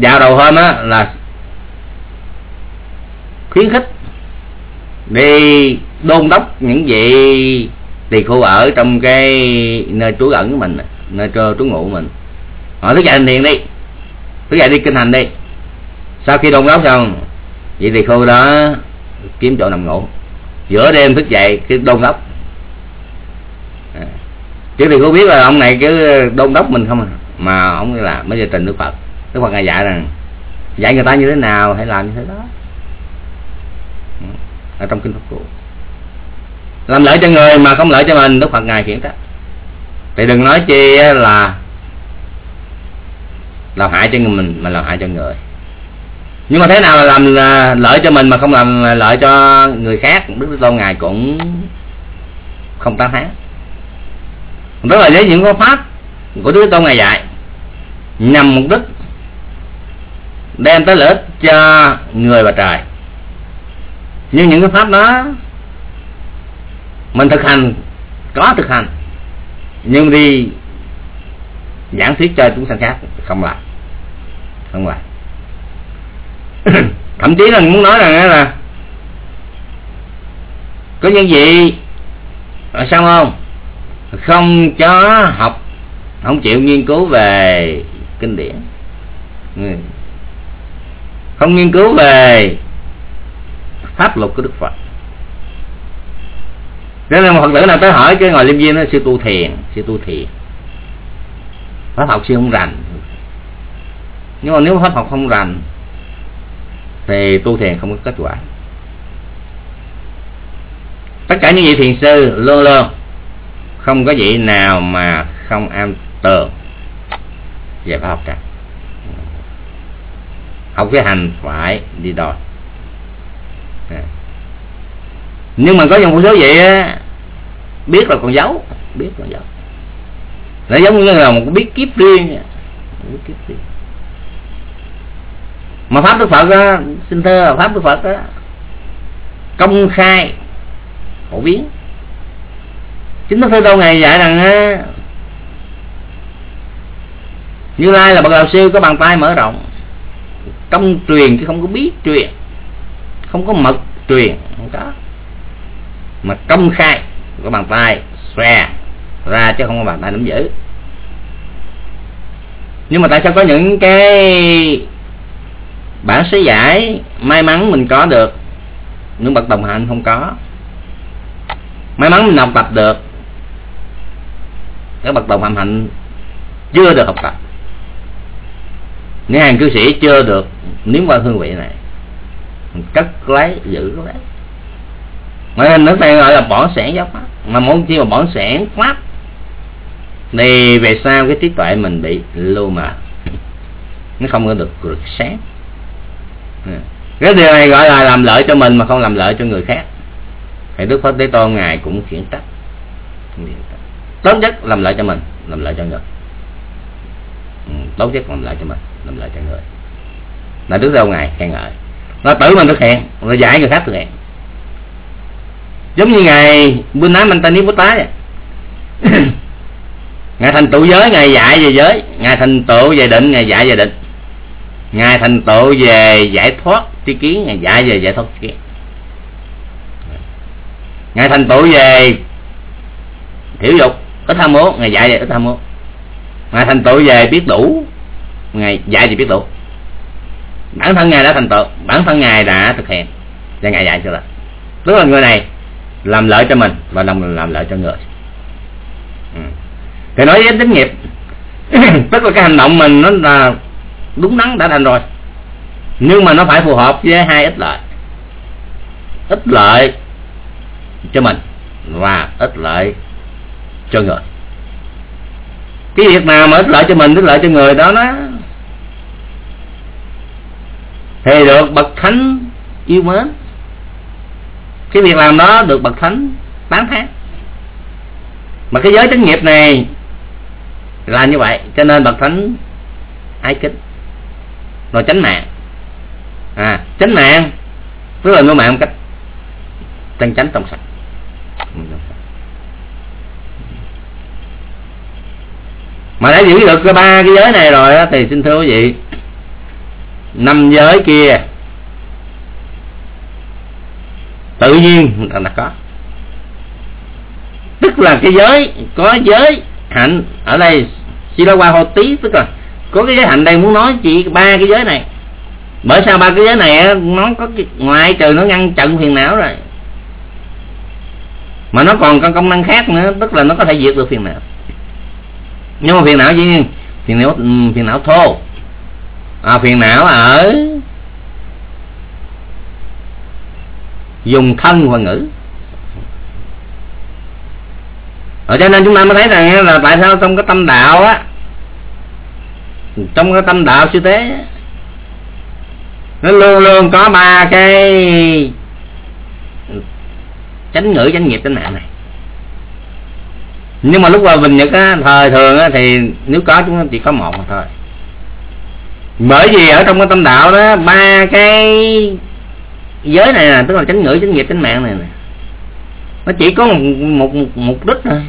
dạo đầu hôm á, là khuyến khích đi đôn đốc những vị tỳ khưu ở trong cái nơi trú ẩn của mình, nơi trú ngụ của mình. Họ thức dậy hành thiền đi, thức dậy đi kinh hành đi sau khi đôn đốc xong vị thì khưu đó kiếm chỗ nằm ngủ. Giữa đêm thức dậy cái đôn đốc. À. chứ thì cô biết là ông này cứ đôn đốc mình không à. Mà ông là mới giờ trình đức phật. Đức phật ngài dạy rằng, dạy người ta như thế nào hãy làm như thế đó. Ở trong kinh pháp cũ làm lợi cho người mà không lợi cho mình, đức phật ngài khiển trách. Thì đừng nói chi là làm hại cho người mình, mà làm hại cho người nhưng mà thế nào là làm à, lợi cho mình mà không làm à, lợi cho người khác? Đức tôn ngài cũng không tán thán. Rất là với những cái pháp của đức tôn ngài dạy. Nhằm mục đích đem tới lợi ích cho người và trời. Nhưng những cái pháp đó, mình thực hành, có thực hành, nhưng đi giảng thuyết cho chúng sanh khác không làm. Không làm. thậm chí là muốn nói rằng là có những vị ở sao không? Không cho học, không chịu nghiên cứu về kinh điển. Ừ. Không nghiên cứu về pháp luật của đức phật. Nên là một phật tử nào tới hỏi cái ngồi liêm viên nó sư tu thiền, sư tu thiền. Pháp học sư không rành. Nhưng mà nếu pháp học không rành thì tu thiền không có kết quả. Tất cả những vị thiền sư luôn luôn không có vị nào mà không am tường về pháp học cả. Học cái hành phải đi đòi. À. Nhưng mà có một số vậy á, biết là còn giấu biết còn giấu nó giống như là một biết kiếp riêng biết kiếp riêng mà pháp đức phật á, xin thưa pháp đức phật á, công khai phổ biến. Chính đức thế đâu ngày dạy rằng á, như lai là bậc đạo sư có bàn tay mở rộng công truyền chứ không có biết truyền không có mật truyền không có. Mà công khai có bàn tay xòe ra chứ không có bàn tay nắm giữ. Nhưng mà tại sao có những cái bản sẽ giải, may mắn mình có được. Những bậc đồng hành không có. May mắn mình học tập được. Các bậc đồng hành chưa được học tập. Những hàng cư sĩ chưa được nếm qua hương vị này, mình cất lấy, giữ lấy. Mà nước này gọi là bỏ sẻn giáo pháp. Mà muốn chi mà bỏ sẻn pháp, thì về sau cái trí tuệ mình bị lưu mờ. Nó không có được được sáng Ừ. cái điều này gọi là làm lợi cho mình mà không làm lợi cho người khác. Thì đức phật thế tôn ngài cũng khiển trách. Tốt nhất làm lợi cho mình làm lợi cho người. Ừ, tốt nhất làm lợi cho mình làm lợi cho người. Là đức đâu ngài khen ngợi. Nó tự mình thực hiện rồi dạy người khác thực hiện. Giống như ngài Buddha Mantani Bút Tái ngài thành tựu giới ngài dạy về giới. Ngài thành tựu về định ngài dạy về định ngài thành tựu về giải thoát tri kiến, ngài dạy về giải thoát tri kiến. Ngài thành tựu về thiểu dục ít tham muốn ngài dạy về ít tham muốn ngài thành tựu về biết đủ, ngài dạy về biết đủ. Bản thân ngài đã thành tựu, bản thân ngài đã thực hiện, và ngài dạy cho là tức là người này làm lợi cho mình, và đồng làm lợi cho người. Ừ. thì nói với tính nghiệp, tức là cái hành động mình nó là đúng đắn đã thành rồi. Nhưng mà nó phải phù hợp với hai ích lợi ích lợi cho mình và ích lợi cho người. Cái việc nào mà ích lợi cho mình ích lợi cho người đó nó thì được bậc thánh yêu mến. Cái việc làm đó được bậc thánh tán thán. Mà cái giới chánh nghiệp này là như vậy, cho nên bậc thánh ái kính rồi tránh mạng. À tránh mạng. Tức là nuôi mạng một cách chân chánh trong sạch. Mà đã giữ được ba cái giới này rồi thì xin thưa quý vị, năm giới kia tự nhiên là có. Tức là cái giới, có giới hạnh ở đây qua hô tí tức là có cái giới hạnh đây muốn nói chỉ ba cái giới này. Bởi sao ba cái giới này nó có cái, ngoài trừ nó ngăn chặn phiền não rồi. Mà nó còn có công năng khác nữa tức là nó có thể diệt được phiền não. Nhưng mà phiền não gì? Phiền não ừ, phiền não thô. À, phiền não ở dùng thân và ngữ. Ở cho nên chúng ta mới thấy rằng là tại sao trong cái tâm đạo á trong cái tâm đạo sư tế nó luôn luôn có ba cái chánh ngữ chánh nghiệp chánh mạng này. Nhưng mà lúc vào bình nhật á thời thường á thì nếu có chúng nó chỉ có một mà thôi. Bởi vì ở trong cái tâm đạo đó ba cái giới này là tức là chánh ngữ chánh nghiệp chánh mạng này nè nó chỉ có một, một, một mục đích thôi.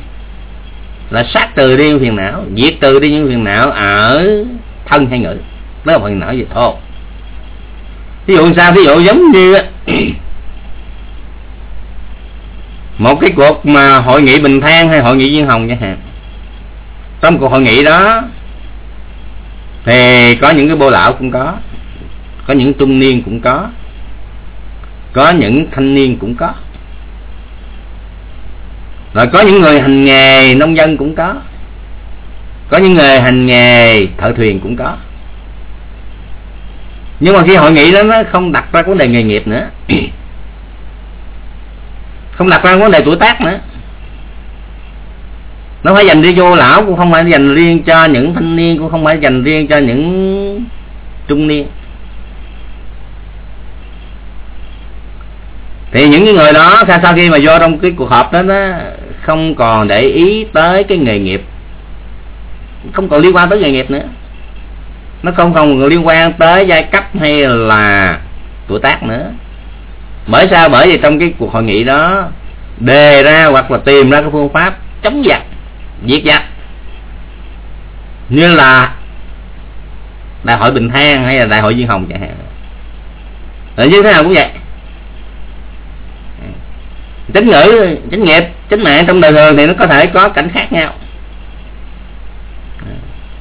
Là sát từ đi phiền não diệt từ đi những phiền não ở thân hay ngữ đó là phần não gì thô ví dụ sao? Ví dụ giống như một cái cuộc mà hội nghị bình than hay hội nghị viên hồng chẳng hạn. Trong cuộc hội nghị đó, thì có những cái bô lão cũng có có những trung niên cũng có có những thanh niên cũng có. Rồi có những người hành nghề nông dân cũng có có những người hành nghề, thợ thuyền cũng có. Nhưng mà khi hội nghị đó nó không đặt ra vấn đề nghề nghiệp nữa. Không đặt ra vấn đề tuổi tác nữa. Nó phải dành đi vô lão cũng không phải dành riêng cho những thanh niên, cũng không phải dành riêng cho những trung niên. Thì những cái người đó, sau sau khi mà vô trong cái cuộc họp đó, nó không còn để ý tới cái nghề nghiệp không còn liên quan tới nghề nghiệp nữa. Nó không còn liên quan tới giai cấp hay là tuổi tác nữa. Bởi sao? Bởi vì trong cái cuộc hội nghị đó, đề ra hoặc là tìm ra cái phương pháp chống giặc, diệt giặc. Như là đại hội bình than hay là đại hội viên hồng chẳng hạn. Là như thế nào cũng vậy. Chánh ngữ, chánh nghiệp, chánh mạng trong đời thường thì nó có thể có cảnh khác nhau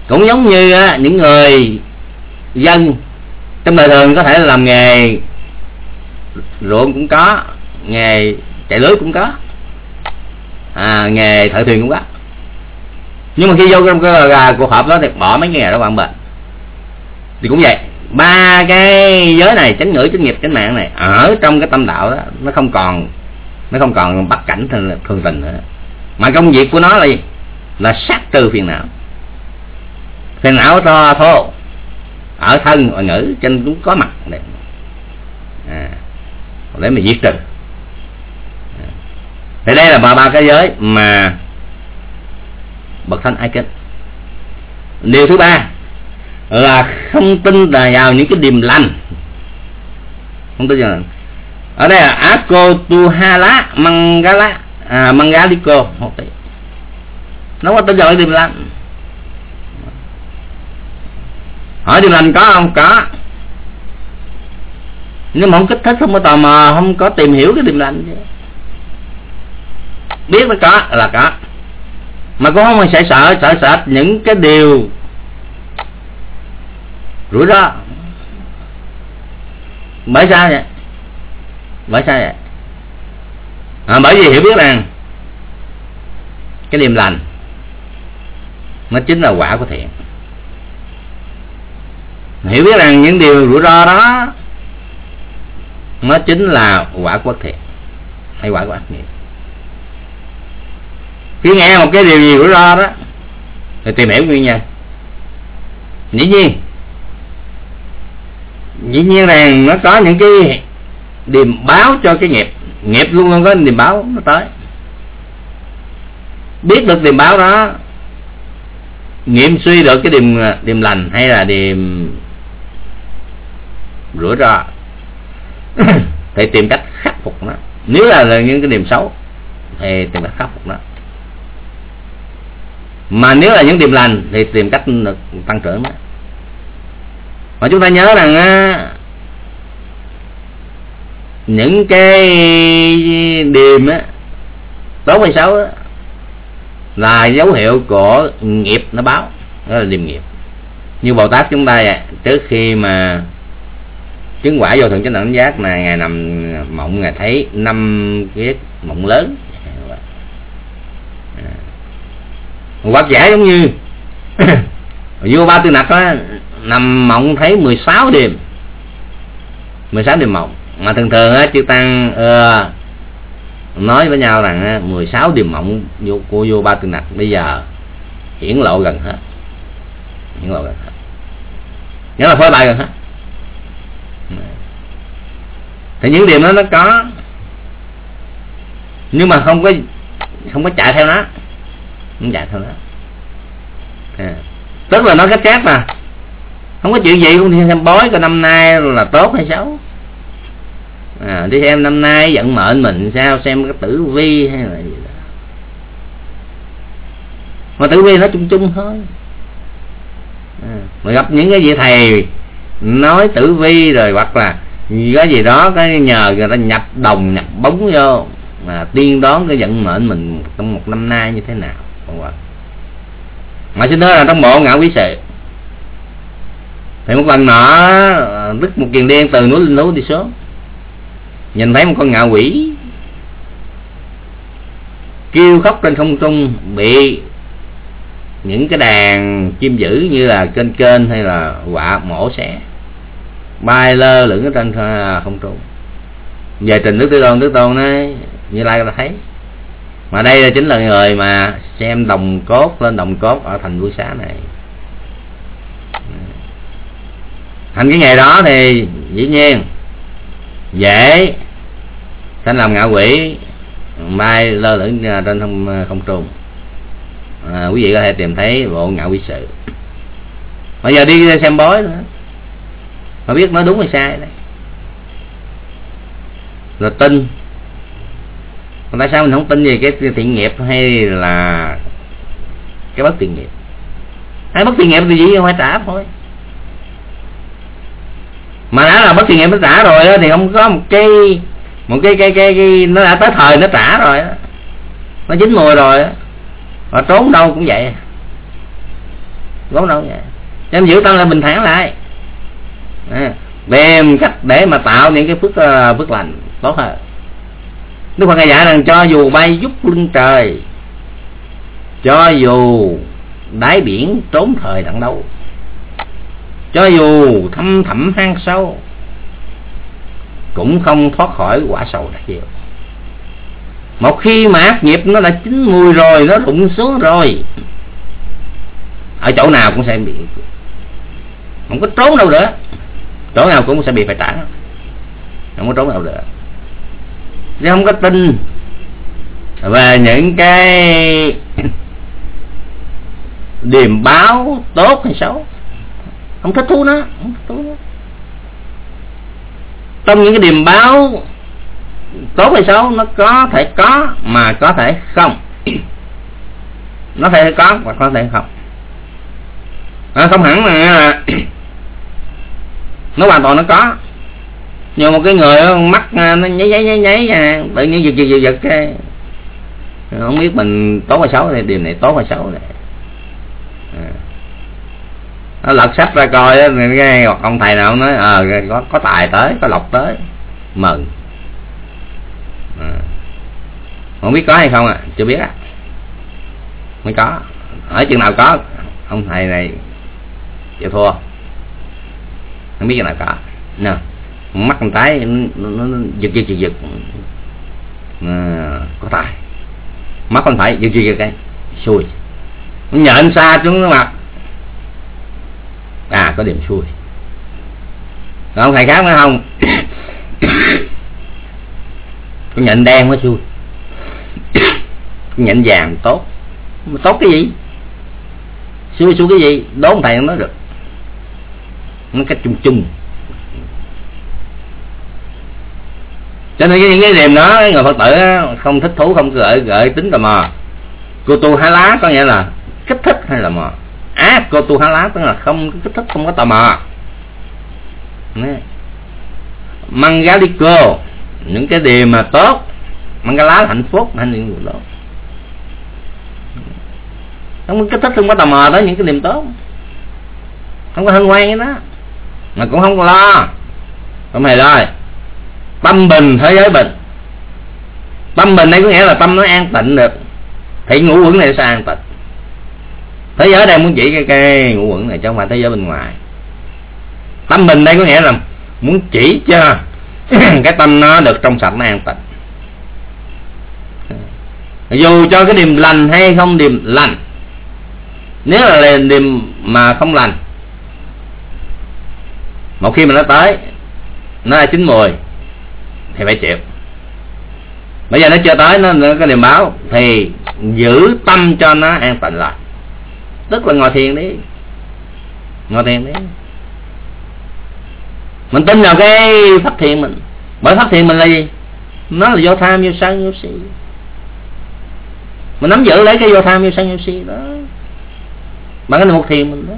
cũng giống như những người dân trong đời thường có thể làm nghề ruộng cũng có nghề chạy lưới cũng có à, nghề thợ thuyền cũng có. Nhưng mà khi vô trong cái gà cuộc họp đó thì bỏ mấy cái nghề đó bạn bệnh thì cũng vậy ba cái giới này chánh ngữ chánh nghiệp chánh mạng này ở trong cái tâm đạo đó nó không còn nó không còn bắt cảnh thường tình nữa. Mà công việc của nó là gì? Là sát trừ phiền não phiền não to thô. Ở thân và ngữ trên cũng có mặt để à, để mà diệt trừ. À. thì đây là ba ba cái giới mà bậc thánh ai kính điều thứ ba là không tin là vào những cái điềm lành. Không tin vào ở đây là Ako Tuhala Mangala à, Mangaliko một tỷ nó có tin vào cái điềm lành. Hỏi điều lành có không? Có. Nhưng mà không kích thích không có tò mò không có tìm hiểu cái điều lành biết nó có là có. Mà cũng không sẽ sợ sợ sợ những cái điều rủi ro. Bởi sao vậy? Bởi sao vậy? À, bởi vì hiểu biết rằng cái điềm lành nó chính là quả của thiện hiểu biết rằng những điều rủi ro đó, nó chính là quả của thiện hay quả của ác nghiệp. Khi nghe một cái điều gì rủi ro đó, thì tìm hiểu nguyên nhân. Dĩ nhiên dĩ nhiên rằng nó có những cái điềm báo cho cái nghiệp. Nghiệp luôn luôn có điềm báo nó tới. Biết được điềm báo đó, nghiệm suy được cái điềm điềm lành hay là điềm rửa ra, thì tìm cách khắc phục nó. Nếu là, là những cái điểm xấu thì tìm cách khắc phục nó. Mà nếu là những điểm lành thì tìm cách tăng trưởng đó mà chúng ta nhớ rằng á, những cái điểm á tốt hay xấu á, là dấu hiệu của nghiệp nó báo. Đó là điểm nghiệp. Như bồ tát chúng ta vậy, trước khi mà chứng quả vô thượng chánh đẳng giác là ngày nằm mộng ngày thấy năm cái mộng lớn. À. Hoặc giả giống như vua ba tư nặc nằm mộng thấy 16 đêm. 16 đêm mộng. Mà thường thường á chư tăng uh, nói với nhau rằng uh, 16 đêm mộng vô, của vô ba tư nặc bây giờ hiển lộ gần hết. Hiển lộ gần hết. Nhớ là phơi bày gần hết thì những điểm đó nó có. Nhưng mà không có không có chạy theo nó không chạy theo nó. À. tức là nó cách khác mà. Không có chuyện gì cũng đi xem bói coi năm nay là tốt hay xấu. À, đi xem năm nay vận mệnh mình sao xem cái tử vi hay là gì đó. Mà tử vi nó chung chung thôi. À, mà gặp những cái vị thầy nói tử vi rồi hoặc là cái gì đó, cái nhờ người ta nhập đồng, nhập bóng vô. Mà tiên đoán cái vận mệnh mình trong một năm nay như thế nào. Không ạ. Mà xin nói là trong bộ ngã quý sự thì một lần nọ đức một kiền đen từ núi lên núi đi xuống. Nhìn thấy một con ngạ quỷ kêu khóc trên không trung, bị những cái đàn chim dữ như là kênh kênh hay là quạ mổ xẻ bay lơ lửng ở trên à, không trung. Về trình đức tư tôn đức tôn ấy như lai ta thấy. Mà đây là chính là người mà xem đồng cốt lên đồng cốt ở thành vui xá này. Thành cái nghề đó thì dĩ nhiên dễ sanh làm ngạ quỷ mai lơ lửng à, trên không à, không trung. À, quý vị có thể tìm thấy bộ ngạo quỷ sự. Bây giờ đi xem bói nữa mà biết nói đúng hay sai đấy. Rồi tin. Còn tại sao mình không tin về cái thiện nghiệp hay là cái bất thiện nghiệp? Hay bất thiện nghiệp thì gì phải trả thôi. Mà đã là bất thiện nghiệp nó trả rồi thì không có một cái một cái cái cái, cái nó đã tới thời nó trả rồi nó chín mùi rồi mà trốn đâu cũng vậy. Trốn đâu cũng vậy. Em giữ tâm là bình thản lại à, tìm cách để mà tạo những cái phước uh, phước lành. Tốt hơn Đức Phật ngài dạy rằng cho dù bay giúp lưng trời cho dù đáy biển trốn thời đặng đâu cho dù thâm thẳm hang sâu cũng không thoát khỏi quả sầu đặc hiệu một khi mà ác nghiệp nó đã chín mùi rồi nó rụng xuống rồi ở chỗ nào cũng sẽ bị không có trốn đâu nữa chỗ nào cũng sẽ bị phải trả không có trốn nào được. Chứ không có tin. Về những cái điềm báo tốt hay xấu không thích thú nó không thích thú nó. Trong những cái điềm báo tốt hay xấu nó có thể có mà có thể không. Nó thể có hoặc có thể không. À, không hẳn là nó hoàn toàn nó có. Nhưng một cái người mắt à, nó nháy nháy nháy nháy à, tự nhiên giật giật giật giật cái. Không biết mình tốt hay xấu thì điều này tốt hay xấu này à. nó lật sách ra coi hoặc ông thầy nào nói ờ à, có có tài tới có lộc tới. Mừng. À. không biết có hay không à chưa biết á. Mới có. Ở chừng nào có ông thầy này chịu thua không biết là nào có nè mắt con tái nó, nó, nó giật giật giật giật. À, có tài. Mắt con phải giật giật giật cái. Xui. Nhện xa xuống mặt. À có điểm xui. Còn thầy khác nữa không? Con nhện đen mới xui. Con nhện vàng tốt. Mà tốt cái gì? Xui xui cái gì? Đốn thầy nó được nó cách chung chung. Cho nên những cái niềm đó người phật tử không thích thú, không gợi gợi tính tò mò. Cô tu há lá có nghĩa là kích thích hay là mò? Á, cô tu há lá tức là không kích thích, không có tò mò. Mangalico, những cái điều mà tốt. Mangala là hạnh phúc hay những điều tốt không có kích thích, không có tò mò tới những cái niềm tốt. Không có hân hoan cái đó mà cũng không lo. Không hề rồi. Tâm bình thế giới bình. Tâm bình đây có nghĩa là tâm nó an tịnh được. Thì ngũ quẩn này sao an tịnh. Thế giới đây muốn chỉ cái, cái ngũ quẩn này chứ không phải thế giới bên ngoài. Tâm bình đây có nghĩa là muốn chỉ cho cái tâm nó được trong sạch nó an tịnh. Dù cho cái điềm lành hay không điềm lành nếu là điềm mà không lành một khi mà nó tới nó là chín mùi thì phải chịu. Bây giờ nó chưa tới nó, nó có điểm báo thì giữ tâm cho nó an tịnh lại. Tức là ngồi thiền đi. Ngồi thiền đi. Mình tin vào cái pháp thiền mình. Bởi pháp thiền mình là gì? Nó là do tham do sân do si. Mình nắm giữ lấy cái do tham do sân do si đó. Bằng cái một thiền mình đó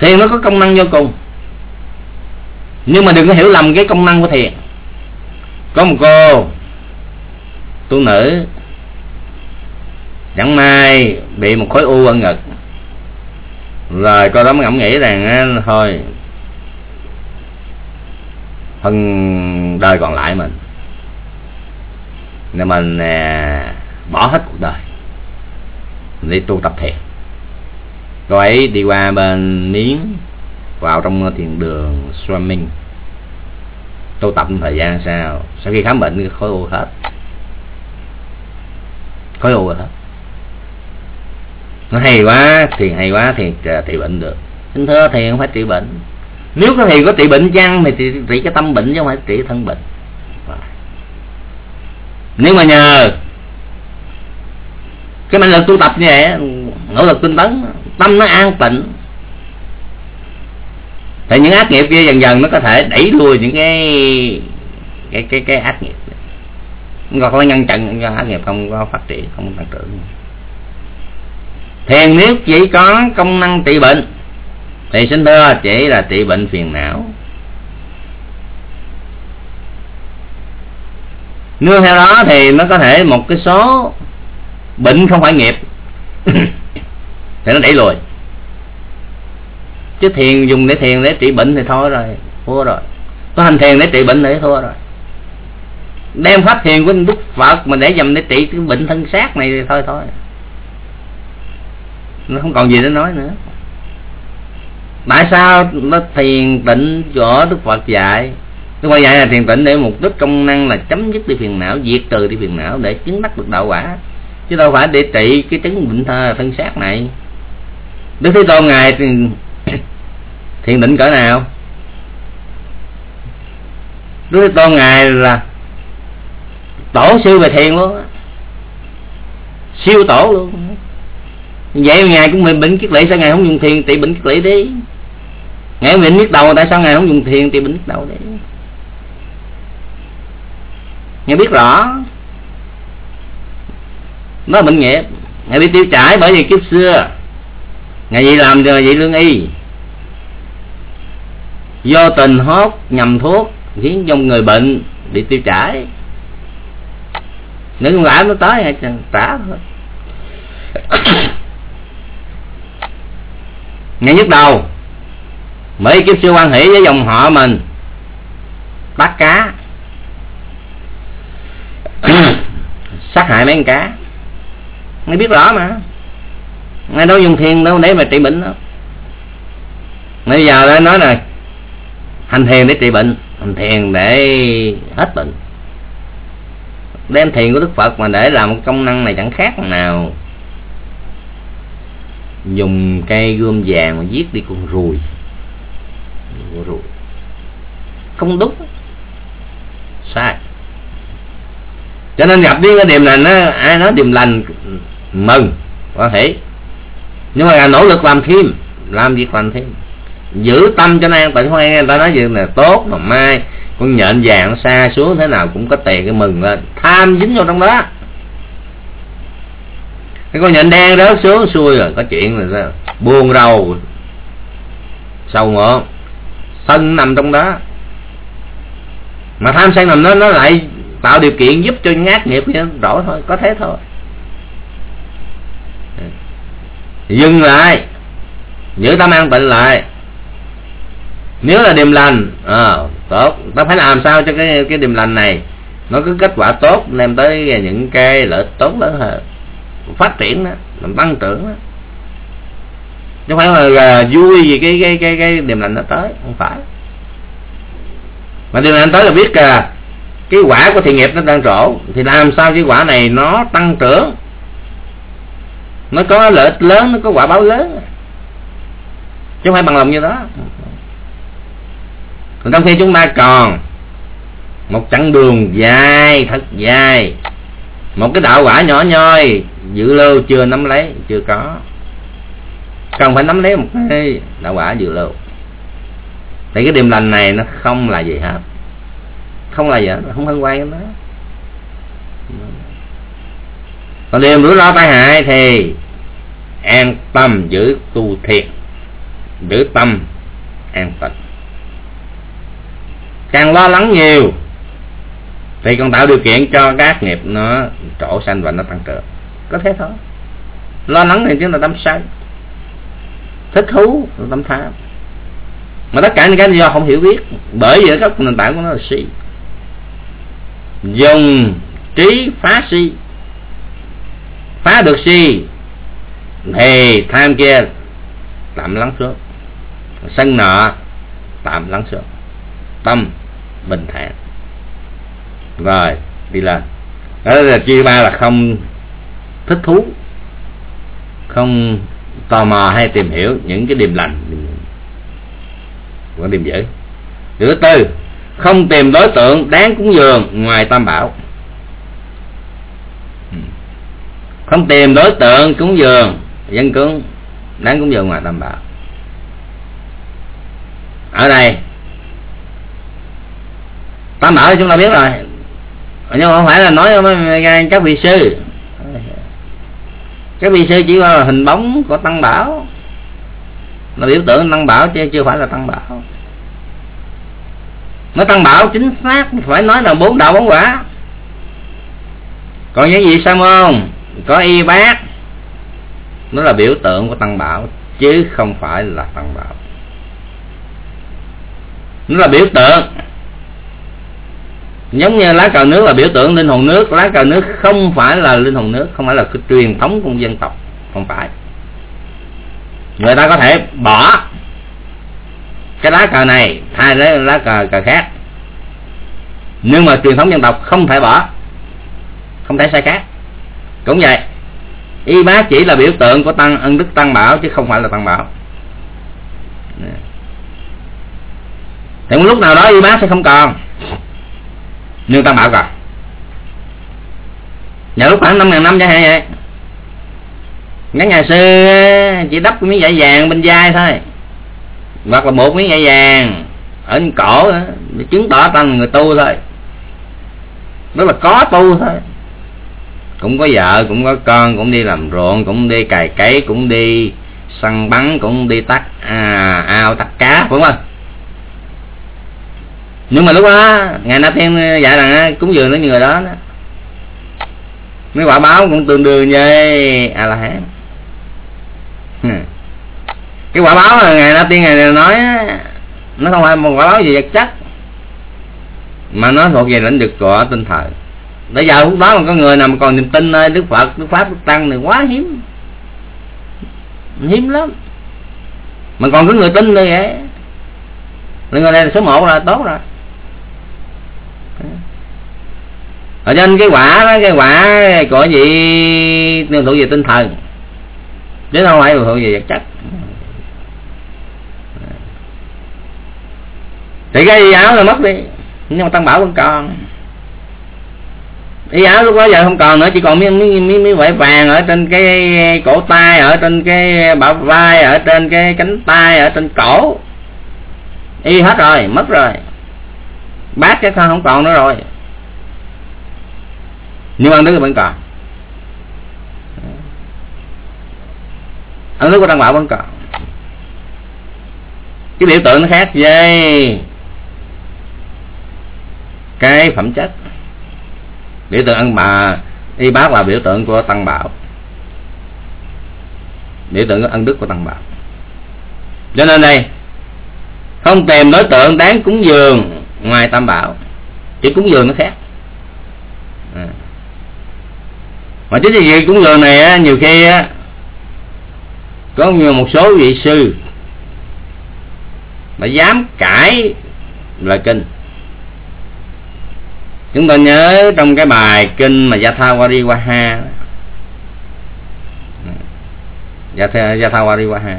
thiền nó có công năng vô cùng. Nhưng mà đừng có hiểu lầm cái công năng của thiền có một cô, tu nữ chẳng may bị một khối u ở ngực. Rồi cô đó mới ngẫm nghĩ rằng thôi phần đời còn lại mình. Nên mình à, bỏ hết cuộc đời. Đi tu tập thiền cô ấy đi qua bên miếng vào trong thiền đường swimming tu tập thời gian sao sau khi khám bệnh khối u hết. Khối u hết. Nó hay quá thiền hay quá thì à, trị bệnh được. Kính thưa thiền không phải trị bệnh. Nếu có thiền có trị bệnh chăng thì trị, trị cái tâm bệnh chứ không phải trị thân bệnh. Nếu mà nhờ cái mạnh lực tu tập như vậy nỗ lực tinh tấn tâm nó an tịnh. Thì những ác nghiệp kia dần dần nó có thể đẩy lùi những cái cái cái cái ác nghiệp. Còn có ngăn chặn cho ác nghiệp không có phát triển, không tăng trưởng. Thiền nếu chỉ có công năng trị bệnh, thì xin thưa chỉ là trị bệnh phiền não. Nương theo đó thì nó có thể một cái số bệnh không phải nghiệp. thì nó đẩy lùi. Chứ thiền dùng để thiền để trị bệnh thì thôi rồi thua rồi. Có hành thiền để trị bệnh thì thua rồi. Đem pháp thiền của đức phật mà để dầm để trị cái bệnh thân xác này thì thôi thôi. Nó không còn gì để nói nữa. Tại sao nó thiền tịnh chỗ đức phật dạy? Đức phật dạy là thiền tịnh để mục đích công năng là chấm dứt đi phiền não, diệt trừ đi phiền não để chứng đắc được đạo quả. Chứ đâu phải để trị cái chứng bệnh thân xác này. Đức Thế Tôn Ngài thì thiền định cỡ nào? Đức Thế Tôn Ngài là tổ sư về thiền luôn siêu tổ luôn. Vậy ngài cũng bị bệnh kiết lỵ, sao ngài không dùng thiền? Trị bệnh kiết lỵ đi. Ngài bệnh nhức đầu, tại sao ngài không dùng thiền trị bệnh nhức đầu đi? Ngài biết rõ. Nó bệnh nghiệp. Ngài bị tiêu chảy bởi vì kiếp xưa ngài vậy làm rồi vậy lương y? Do tình hốt nhầm thuốc, khiến trong người bệnh bị tiêu chảy. Nếu không lãi nó tới hay trả thôi. Ngay nhức đầu. Mấy kiếp sư quan hệ với dòng họ mình. Bắt cá. Sát hại mấy con cá. Nó biết rõ mà ngay đó dùng thiền đâu để mà trị bệnh đó, bây giờ đã nói là hành thiền để trị bệnh hành thiền để hết bệnh. Đem thiền của đức phật mà để làm một công năng này chẳng khác nào. Dùng cây gươm vàng mà giết đi con ruồi. Con ruồi. Không đúng. Sai. Cho nên gặp đến cái điểm lành nó ai nói điểm lành mừng có thể nhưng mà nỗ lực làm thêm, làm việc làm thêm. Giữ tâm cho nên tịnh hoan người ta nói gì là tốt mà mai con nhện vàng xa xuống thế nào cũng có tiền cái mừng lên. Tham dính vào trong đó. Cái con nhện đen rớt xuống xuôi rồi, có chuyện rồi sao? Buồn rầu, sầu ngộ. Sân nằm trong đó. Mà tham sân nằm đó, nó lại tạo điều kiện giúp cho ngát nghiệp rõ thôi, có thế thôi. Dừng lại. Giữ tâm an tịnh lại nếu là điềm lành à, tốt. Ta phải làm sao cho cái cái điềm lành này nó có kết quả tốt đem tới những cái lợi tốt lớn hơn à, phát triển đó làm tăng trưởng đó. Chứ không phải là, vui vì cái cái cái cái điềm lành nó tới không phải. Mà điềm lành tới là biết là cái quả của thiện nghiệp nó đang trổ. Thì làm sao cái quả này nó tăng trưởng? Nó có lợi ích lớn, nó có quả báo lớn. Chứ không phải bằng lòng như đó. Còn trong khi chúng ta còn một chặng đường dài, thật dài. Một cái đạo quả nhỏ nhoi dự lưu chưa nắm lấy, chưa có. Cần phải nắm lấy một cái đạo quả dự lưu thì cái điềm lành này nó không là gì hết. Không là gì hết, không liên quan đến nó còn điều rủi ro tai hại thì an tâm giữ tu thiện giữ tâm an tịnh. Càng lo lắng nhiều thì còn tạo điều kiện cho các nghiệp nó trổ sanh và nó tăng trưởng. Có thế thôi. Lo lắng thì chính là tâm sân thích thú là tâm tham mà tất cả những cái do không hiểu biết, bởi vì các nền tảng của nó là si. Dùng trí phá si phá được si. Thì tham kia, tạm lắng xuống. Sân nợ tạm lắng xuống. Tâm, bình thản. Rồi, đi lên. Đó là chi ba là không thích thú, không tò mò hay tìm hiểu những cái điểm lành. Của điểm dữ. Thứ tư, không tìm đối tượng đáng cúng dường ngoài tam bảo. Không tìm đối tượng cúng dường, dân cúng, đáng cúng dường ngoài tam bảo. Ở đây tam bảo chúng ta biết rồi. Nhưng không phải là nói với các vị sư. Các vị sư chỉ là hình bóng của tăng bảo. Là biểu tượng tăng bảo chứ chưa phải là tăng bảo. Nó tăng bảo chính xác, phải nói là bốn đạo bốn quả. Còn những gì sao không có y bác. Nó là biểu tượng của tăng bảo, chứ không phải là tăng bảo. Nó là biểu tượng. Giống như lá cờ nước là biểu tượng linh hồn nước. Lá cờ nước không phải là linh hồn nước, không phải là cái truyền thống của dân tộc. Không phải. Người ta có thể bỏ cái lá cờ này thay lấy lá cờ cờ khác. Nhưng mà truyền thống dân tộc không thể bỏ, không thể sai khác cũng vậy, y bá chỉ là biểu tượng của tăng ân đức tăng bảo chứ không phải là tăng bảo. Thì một lúc nào đó y bá sẽ không còn. Nhưng tăng bảo còn. Nhà lúc khoảng năm ngàn năm chẳng hạn vậy. Các ngày xưa, chỉ đắp miếng vải vàng bên vai thôi. Hoặc là một miếng vải vàng ở cổ để chứng tỏ tăng người tu thôi. Đó là có tu thôi cũng có vợ cũng có con cũng đi làm ruộng cũng đi cày cấy cũng đi săn bắn cũng đi tắt à, ao tắt cá phải không nhưng mà lúc đó ngày na thiên dạy rằng cúng dường đến người đó, đó. Mấy quả báo cũng tương đương với a la hán cái quả báo là ngày na tiên ngày này nói nó không phải một quả báo gì vật chất mà nó thuộc về lĩnh vực của tinh thần bây giờ lúc đó mà có người nào mà còn niềm tin nơi đức phật, đức pháp, đức tăng này quá hiếm. Hiếm lắm. Mà còn có người tin đây vậy. Người này là số một là tốt rồi. Ở trên cái quả đó, cái quả của gì tương thuộc về tinh thần. Chứ không phải thuộc về vật chất. Thì cái gì áo là mất đi. Nhưng mà tăng bảo vẫn còn y áo lúc đó giờ không còn nữa chỉ còn miếng miếng miếng, miếng vải vàng ở trên cái cổ tay ở trên cái bả vai ở trên cái cánh tay ở trên cổ. Y hết rồi mất rồi. Bát cái không còn nữa rồi. Nhưng ăn đức vẫn còn. Ăn đức của tăng bảo vẫn còn. Cái biểu tượng nó khác với cái phẩm chất biểu tượng ăn bà y bác là biểu tượng của tăng bảo. Biểu tượng ân đức của tăng bảo. Cho nên đây không tìm đối tượng đáng cúng dường ngoài tam bảo chỉ cúng dường nó khác. À. mà chính vì vậy cúng dường này á, nhiều khi á, có nhiều một số vị sư mà dám cãi lời kinh chúng ta nhớ trong cái bài kinh mà Yathavariwaha Yathavariwaha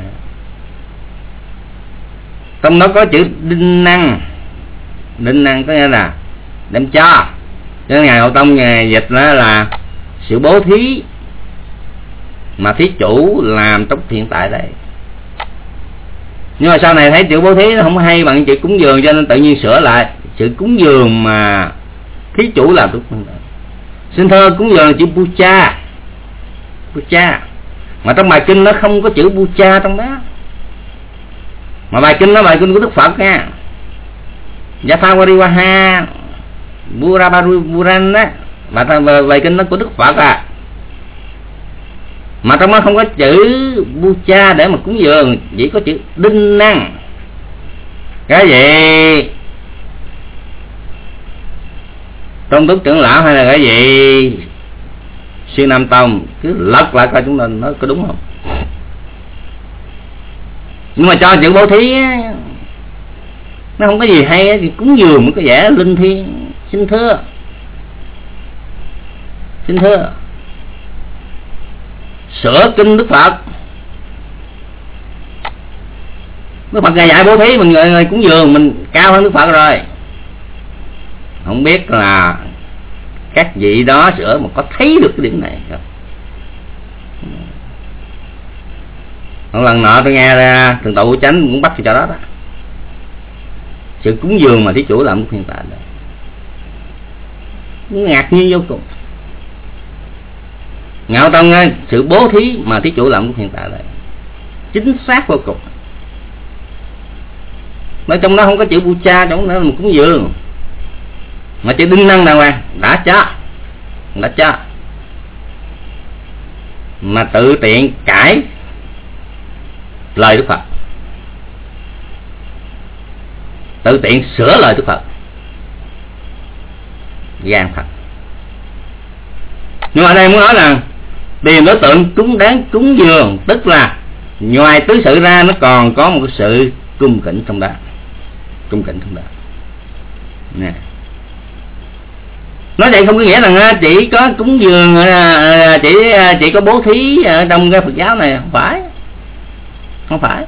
trong đó có chữ đinh năng. Đinh năng có nghĩa là đem cho. Cho ngày hậu tông, ngày dịch đó là sự bố thí mà thí chủ làm trong hiện tại đây. Nhưng mà sau này thấy chữ bố thí nó không hay bằng chữ cúng dường cho nên tự nhiên sửa lại. Sự cúng dường mà thí chủ làm đúng không xin thơ cúng dường là chữ pucha. Pucha. Mà trong bài kinh nó không có chữ pucha trong đó. Mà bài kinh nó bài kinh của đức phật nha. Dạ Yathawariwaha Burabaru Buran đó và bài kinh nó của đức phật à. Mà trong đó không có chữ pucha để mà cúng dường, chỉ có chữ đinh năng. Cái gì? Trong túc trưởng lão hay là cái gì? Siêu nam tông, cứ lật lại coi chúng ta nó có đúng không? Nhưng mà cho chữ bố thí nó không có gì hay thì cúng dường mới có vẻ linh thiêng, xin thưa. Xin thưa. Sửa kinh đức phật. Đức phật ngài dạy bố thí, mình người cúng dường, mình cao hơn đức phật rồi không biết là các vị đó sửa mà có thấy được cái điểm này không? Một lần nọ tôi nghe ra thường tụ chánh cũng bắt cho đó đó. Sự cúng dường mà thí chủ làm hiện tại đó. Ngạc nhiên vô cùng. Ngạo tông ờ, sự bố thí mà thí chủ làm hiện tại đây chính xác vô cùng. Nói trong đó không có chữ bu cha trong đó là một cúng dường mà chỉ đinh năng đàng hoàng. Đã cho. Đã cho. Mà tự tiện cãi lời đức phật. Tự tiện sửa lời đức phật. Gian thật nhưng mà ở đây muốn nói là tìm đối tượng cúng đáng cúng dường. Tức là ngoài tứ sự ra nó còn có một sự cung kính trong đó cung kính trong đó nè nói vậy không có nghĩa rằng à, chỉ có cúng dường à, à, chỉ chỉ có bố thí ở trong cái phật giáo này. Không phải. Không phải.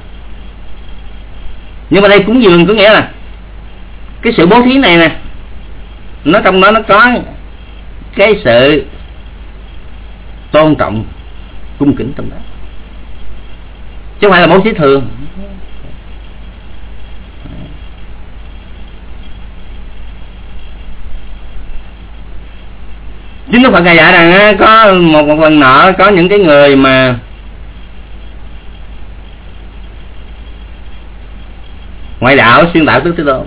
Nhưng mà đây cúng dường có nghĩa là cái sự bố thí này nè, nó trong đó nó có cái sự tôn trọng, cung kính trong đó. Chứ không phải là bố thí thường. Chính đức phật ngài dạy rằng có một, một phần nọ có những cái người mà ngoại đạo xuyên đạo đức thế tôn.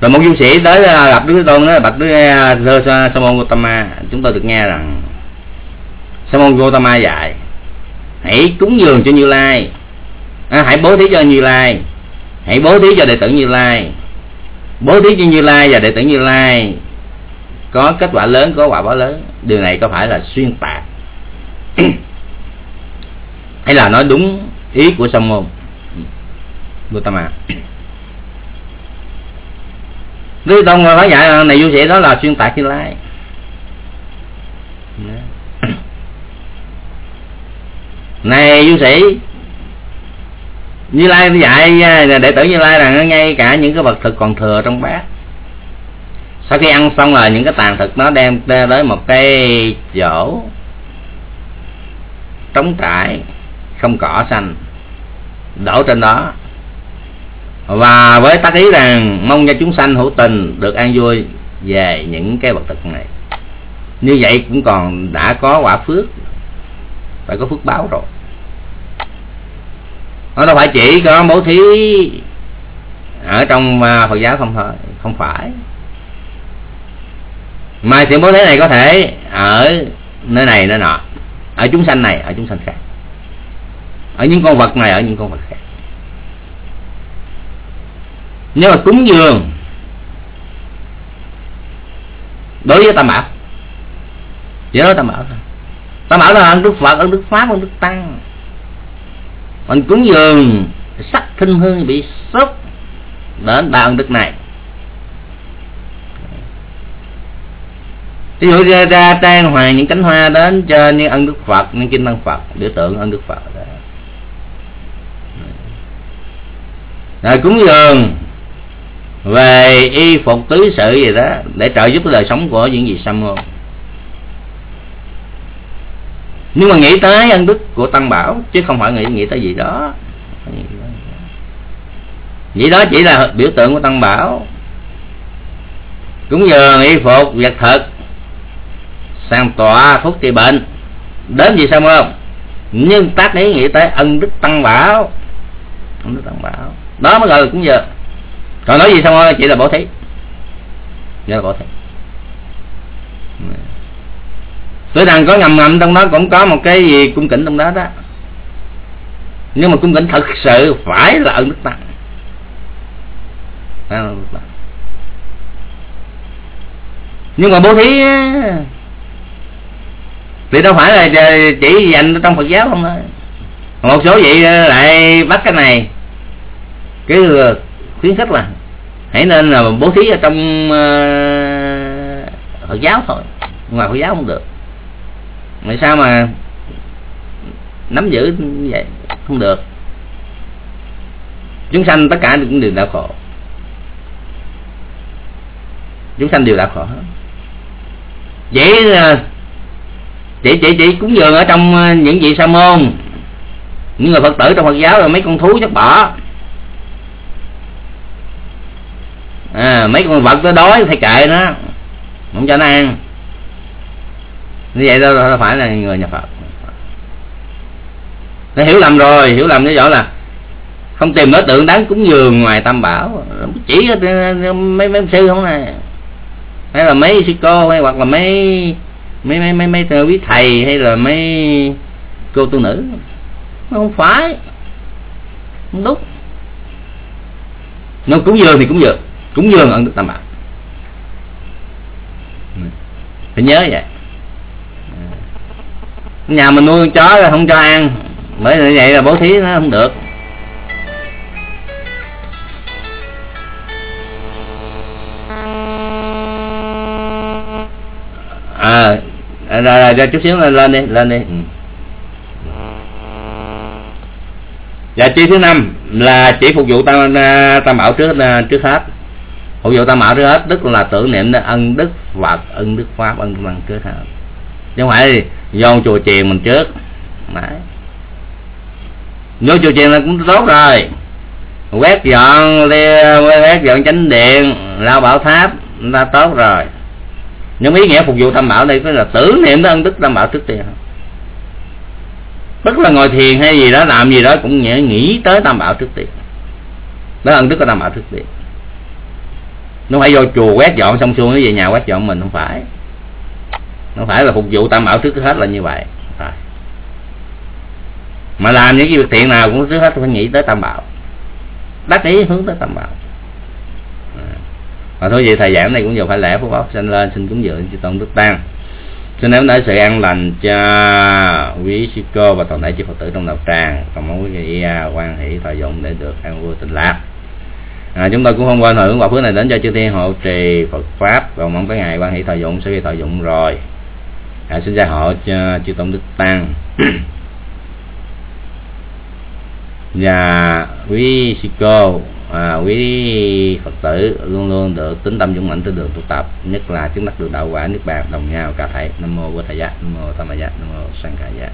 Rồi một du sĩ tới à, gặp đức thế tôn đó bạch đức à, thơ sa môn gotama chúng tôi được nghe rằng sa môn gotama dạy hãy cúng dường cho như lai à, hãy bố thí cho như lai hãy bố thí cho đệ tử như lai bố thí cho như lai và đệ tử như lai có kết quả lớn, có quả báo lớn. Điều này có phải là xuyên tạc? Hay là nói đúng ý của sông môn? Gautama. Đức Tông nói dạy này du sĩ đó là xuyên tạc Như Lai. Này du sĩ, Như Lai dạy, đệ tử Như Lai rằng ngay cả những cái vật thực còn thừa trong bát sau khi ăn xong rồi, những cái tàn thực nó đem tới một cái chỗ trống trải, không cỏ xanh, đổ trên đó. Và với tác ý rằng mong cho chúng sanh hữu tình được an vui về những cái vật thực này. Như vậy cũng còn đã có quả phước, phải có phước báo rồi. Nó đâu phải chỉ có bố thí ở trong à, Phật giáo không thôi, không phải mà sự bố thí này có thể ở nơi này, nơi nọ. Ở chúng sanh này, ở chúng sanh khác. Ở những con vật này, ở những con vật khác. Nếu mà cúng dường, đối với tam bảo, chỉ nói tam bảo thôi. Tam bảo là ăn đức phật ăn đức pháp ăn đức tăng. Mình cúng dường, sắc thinh hương bị sốc đến ba ân đức này. Ví dụ ra, ra trang hoàng những cánh hoa đến cho như ân đức phật những kinh tăng phật biểu tượng ân đức phật. Đó. rồi cúng dường về y phục tứ sự gì đó để trợ giúp đời sống của những gì sa môn. Nhưng mà nghĩ tới ân đức của tăng bảo chứ không phải nghĩ nghĩ tới gì đó. Vậy đó chỉ là biểu tượng của tăng bảo. Cúng dường y phục vật thực sang tòa phúc trị bệnh. Đến gì sao không? Nhưng tác ý nghĩ tới ân đức tăng bảo. Ân đức tăng bảo. Đó mới gọi là giờ còn nói gì xong rồi, chỉ là bổ thí. Chỉ là bố thí. Tôi rằng có ngầm ngầm trong đó, cũng có một cái gì cung kính trong đó đó. Nhưng mà cung kính thật sự phải là ân đức tăng. Nhưng mà bố thí thì đâu phải là chỉ dành trong phật giáo không thôi. Một số vị ờ, lại bắt cái này. Cái ờ, khuyến khích là hãy nên là bố thí ở trong ờ, phật giáo thôi. Ngoài phật giáo không được. Tại sao mà nắm giữ như vậy? Không được. Chúng sanh tất cả cũng đều đau khổ. Chúng sanh đều đau khổ vậy chỉ chỉ chỉ cúng dường ở trong ờ, những vị sa môn. Những người phật tử trong phật giáo rồi mấy con thú chắc bỏ. À, mấy con vật nó đói phải kệ nó. Không cho nó ăn. Như vậy đâu, đâu phải là người nhà phật. Nó hiểu lầm rồi hiểu lầm cái rõ là không tìm đối tượng đáng cúng dường ngoài tam bảo. Chỉ ờ, mấy mấy sư không này hay là mấy sư cô hay hoặc là mấy mấy mấy mấy mấy quý thầy hay là mấy cô tu nữ? Nó không phải. Không đúng. Nó cúng dường thì cúng dường. Cúng dường ân được tam bảo ừ. phải nhớ vậy. Ừ. Nhà mình nuôi chó là không cho ăn. Bởi vì vậy là bố thí nó không được. À, À, rồi, rồi, rồi chút xíu lên lên đi lên đi. Ừ. và chi thứ năm là chỉ phục vụ tam à, tam bảo trước à, trước hết. Phục vụ tam bảo trước hết tức là tưởng niệm ân đức phật ân đức pháp ân đức trước hết chứ không phải vô chùa chiền mình trước. Đấy. Vô chùa chiền là cũng tốt rồi. Quét dọn quét dọn chánh điện lao bảo tháp ta tốt rồi nhưng ý nghĩa phục vụ tam bảo đây là tưởng niệm tới ân đức tam bảo trước tiên tức là ngồi thiền hay gì đó làm gì đó cũng nghĩ, nghĩ tới tam bảo trước tiên đó ân đức của tam bảo trước tiên nó phải vô chùa quét dọn xong xuôi nó về nhà quét dọn mình không phải. Nó phải là phục vụ tam bảo trước hết là như vậy. Phải. mà làm những cái việc thiện nào cũng trước hết phải nghĩ tới tam bảo. Đắc ý hướng tới tam bảo và thôi vậy thầy giảng này cũng giờ phải lẽ phúc ốc sanh lên xin cúng dường chư tôn đức tăng. Xin ném tới sự an lành cho quý sư cô và toàn thể chư phật tử trong đạo tràng còn mong quý vị quan hỷ thọ dụng để được an vui tịnh lạc. À, chúng tôi cũng không quên hồi hướng quả phước này đến cho chư thiên hộ trì Phật pháp và mong tới ngày quan hỷ thọ dụng sẽ bị thọ dụng rồi. À, xin gia hộ cho chư tôn đức tăng. Và quý sư cô à, quý phật tử luôn luôn được tính tâm dũng mạnh trên đường tu tập nhất là chứng đắc được đạo quả nước bàn đồng nhau cả thầy. Nam mô bổn thầy giác nam mô tam tham gia dạ, nam mô sanh khả giác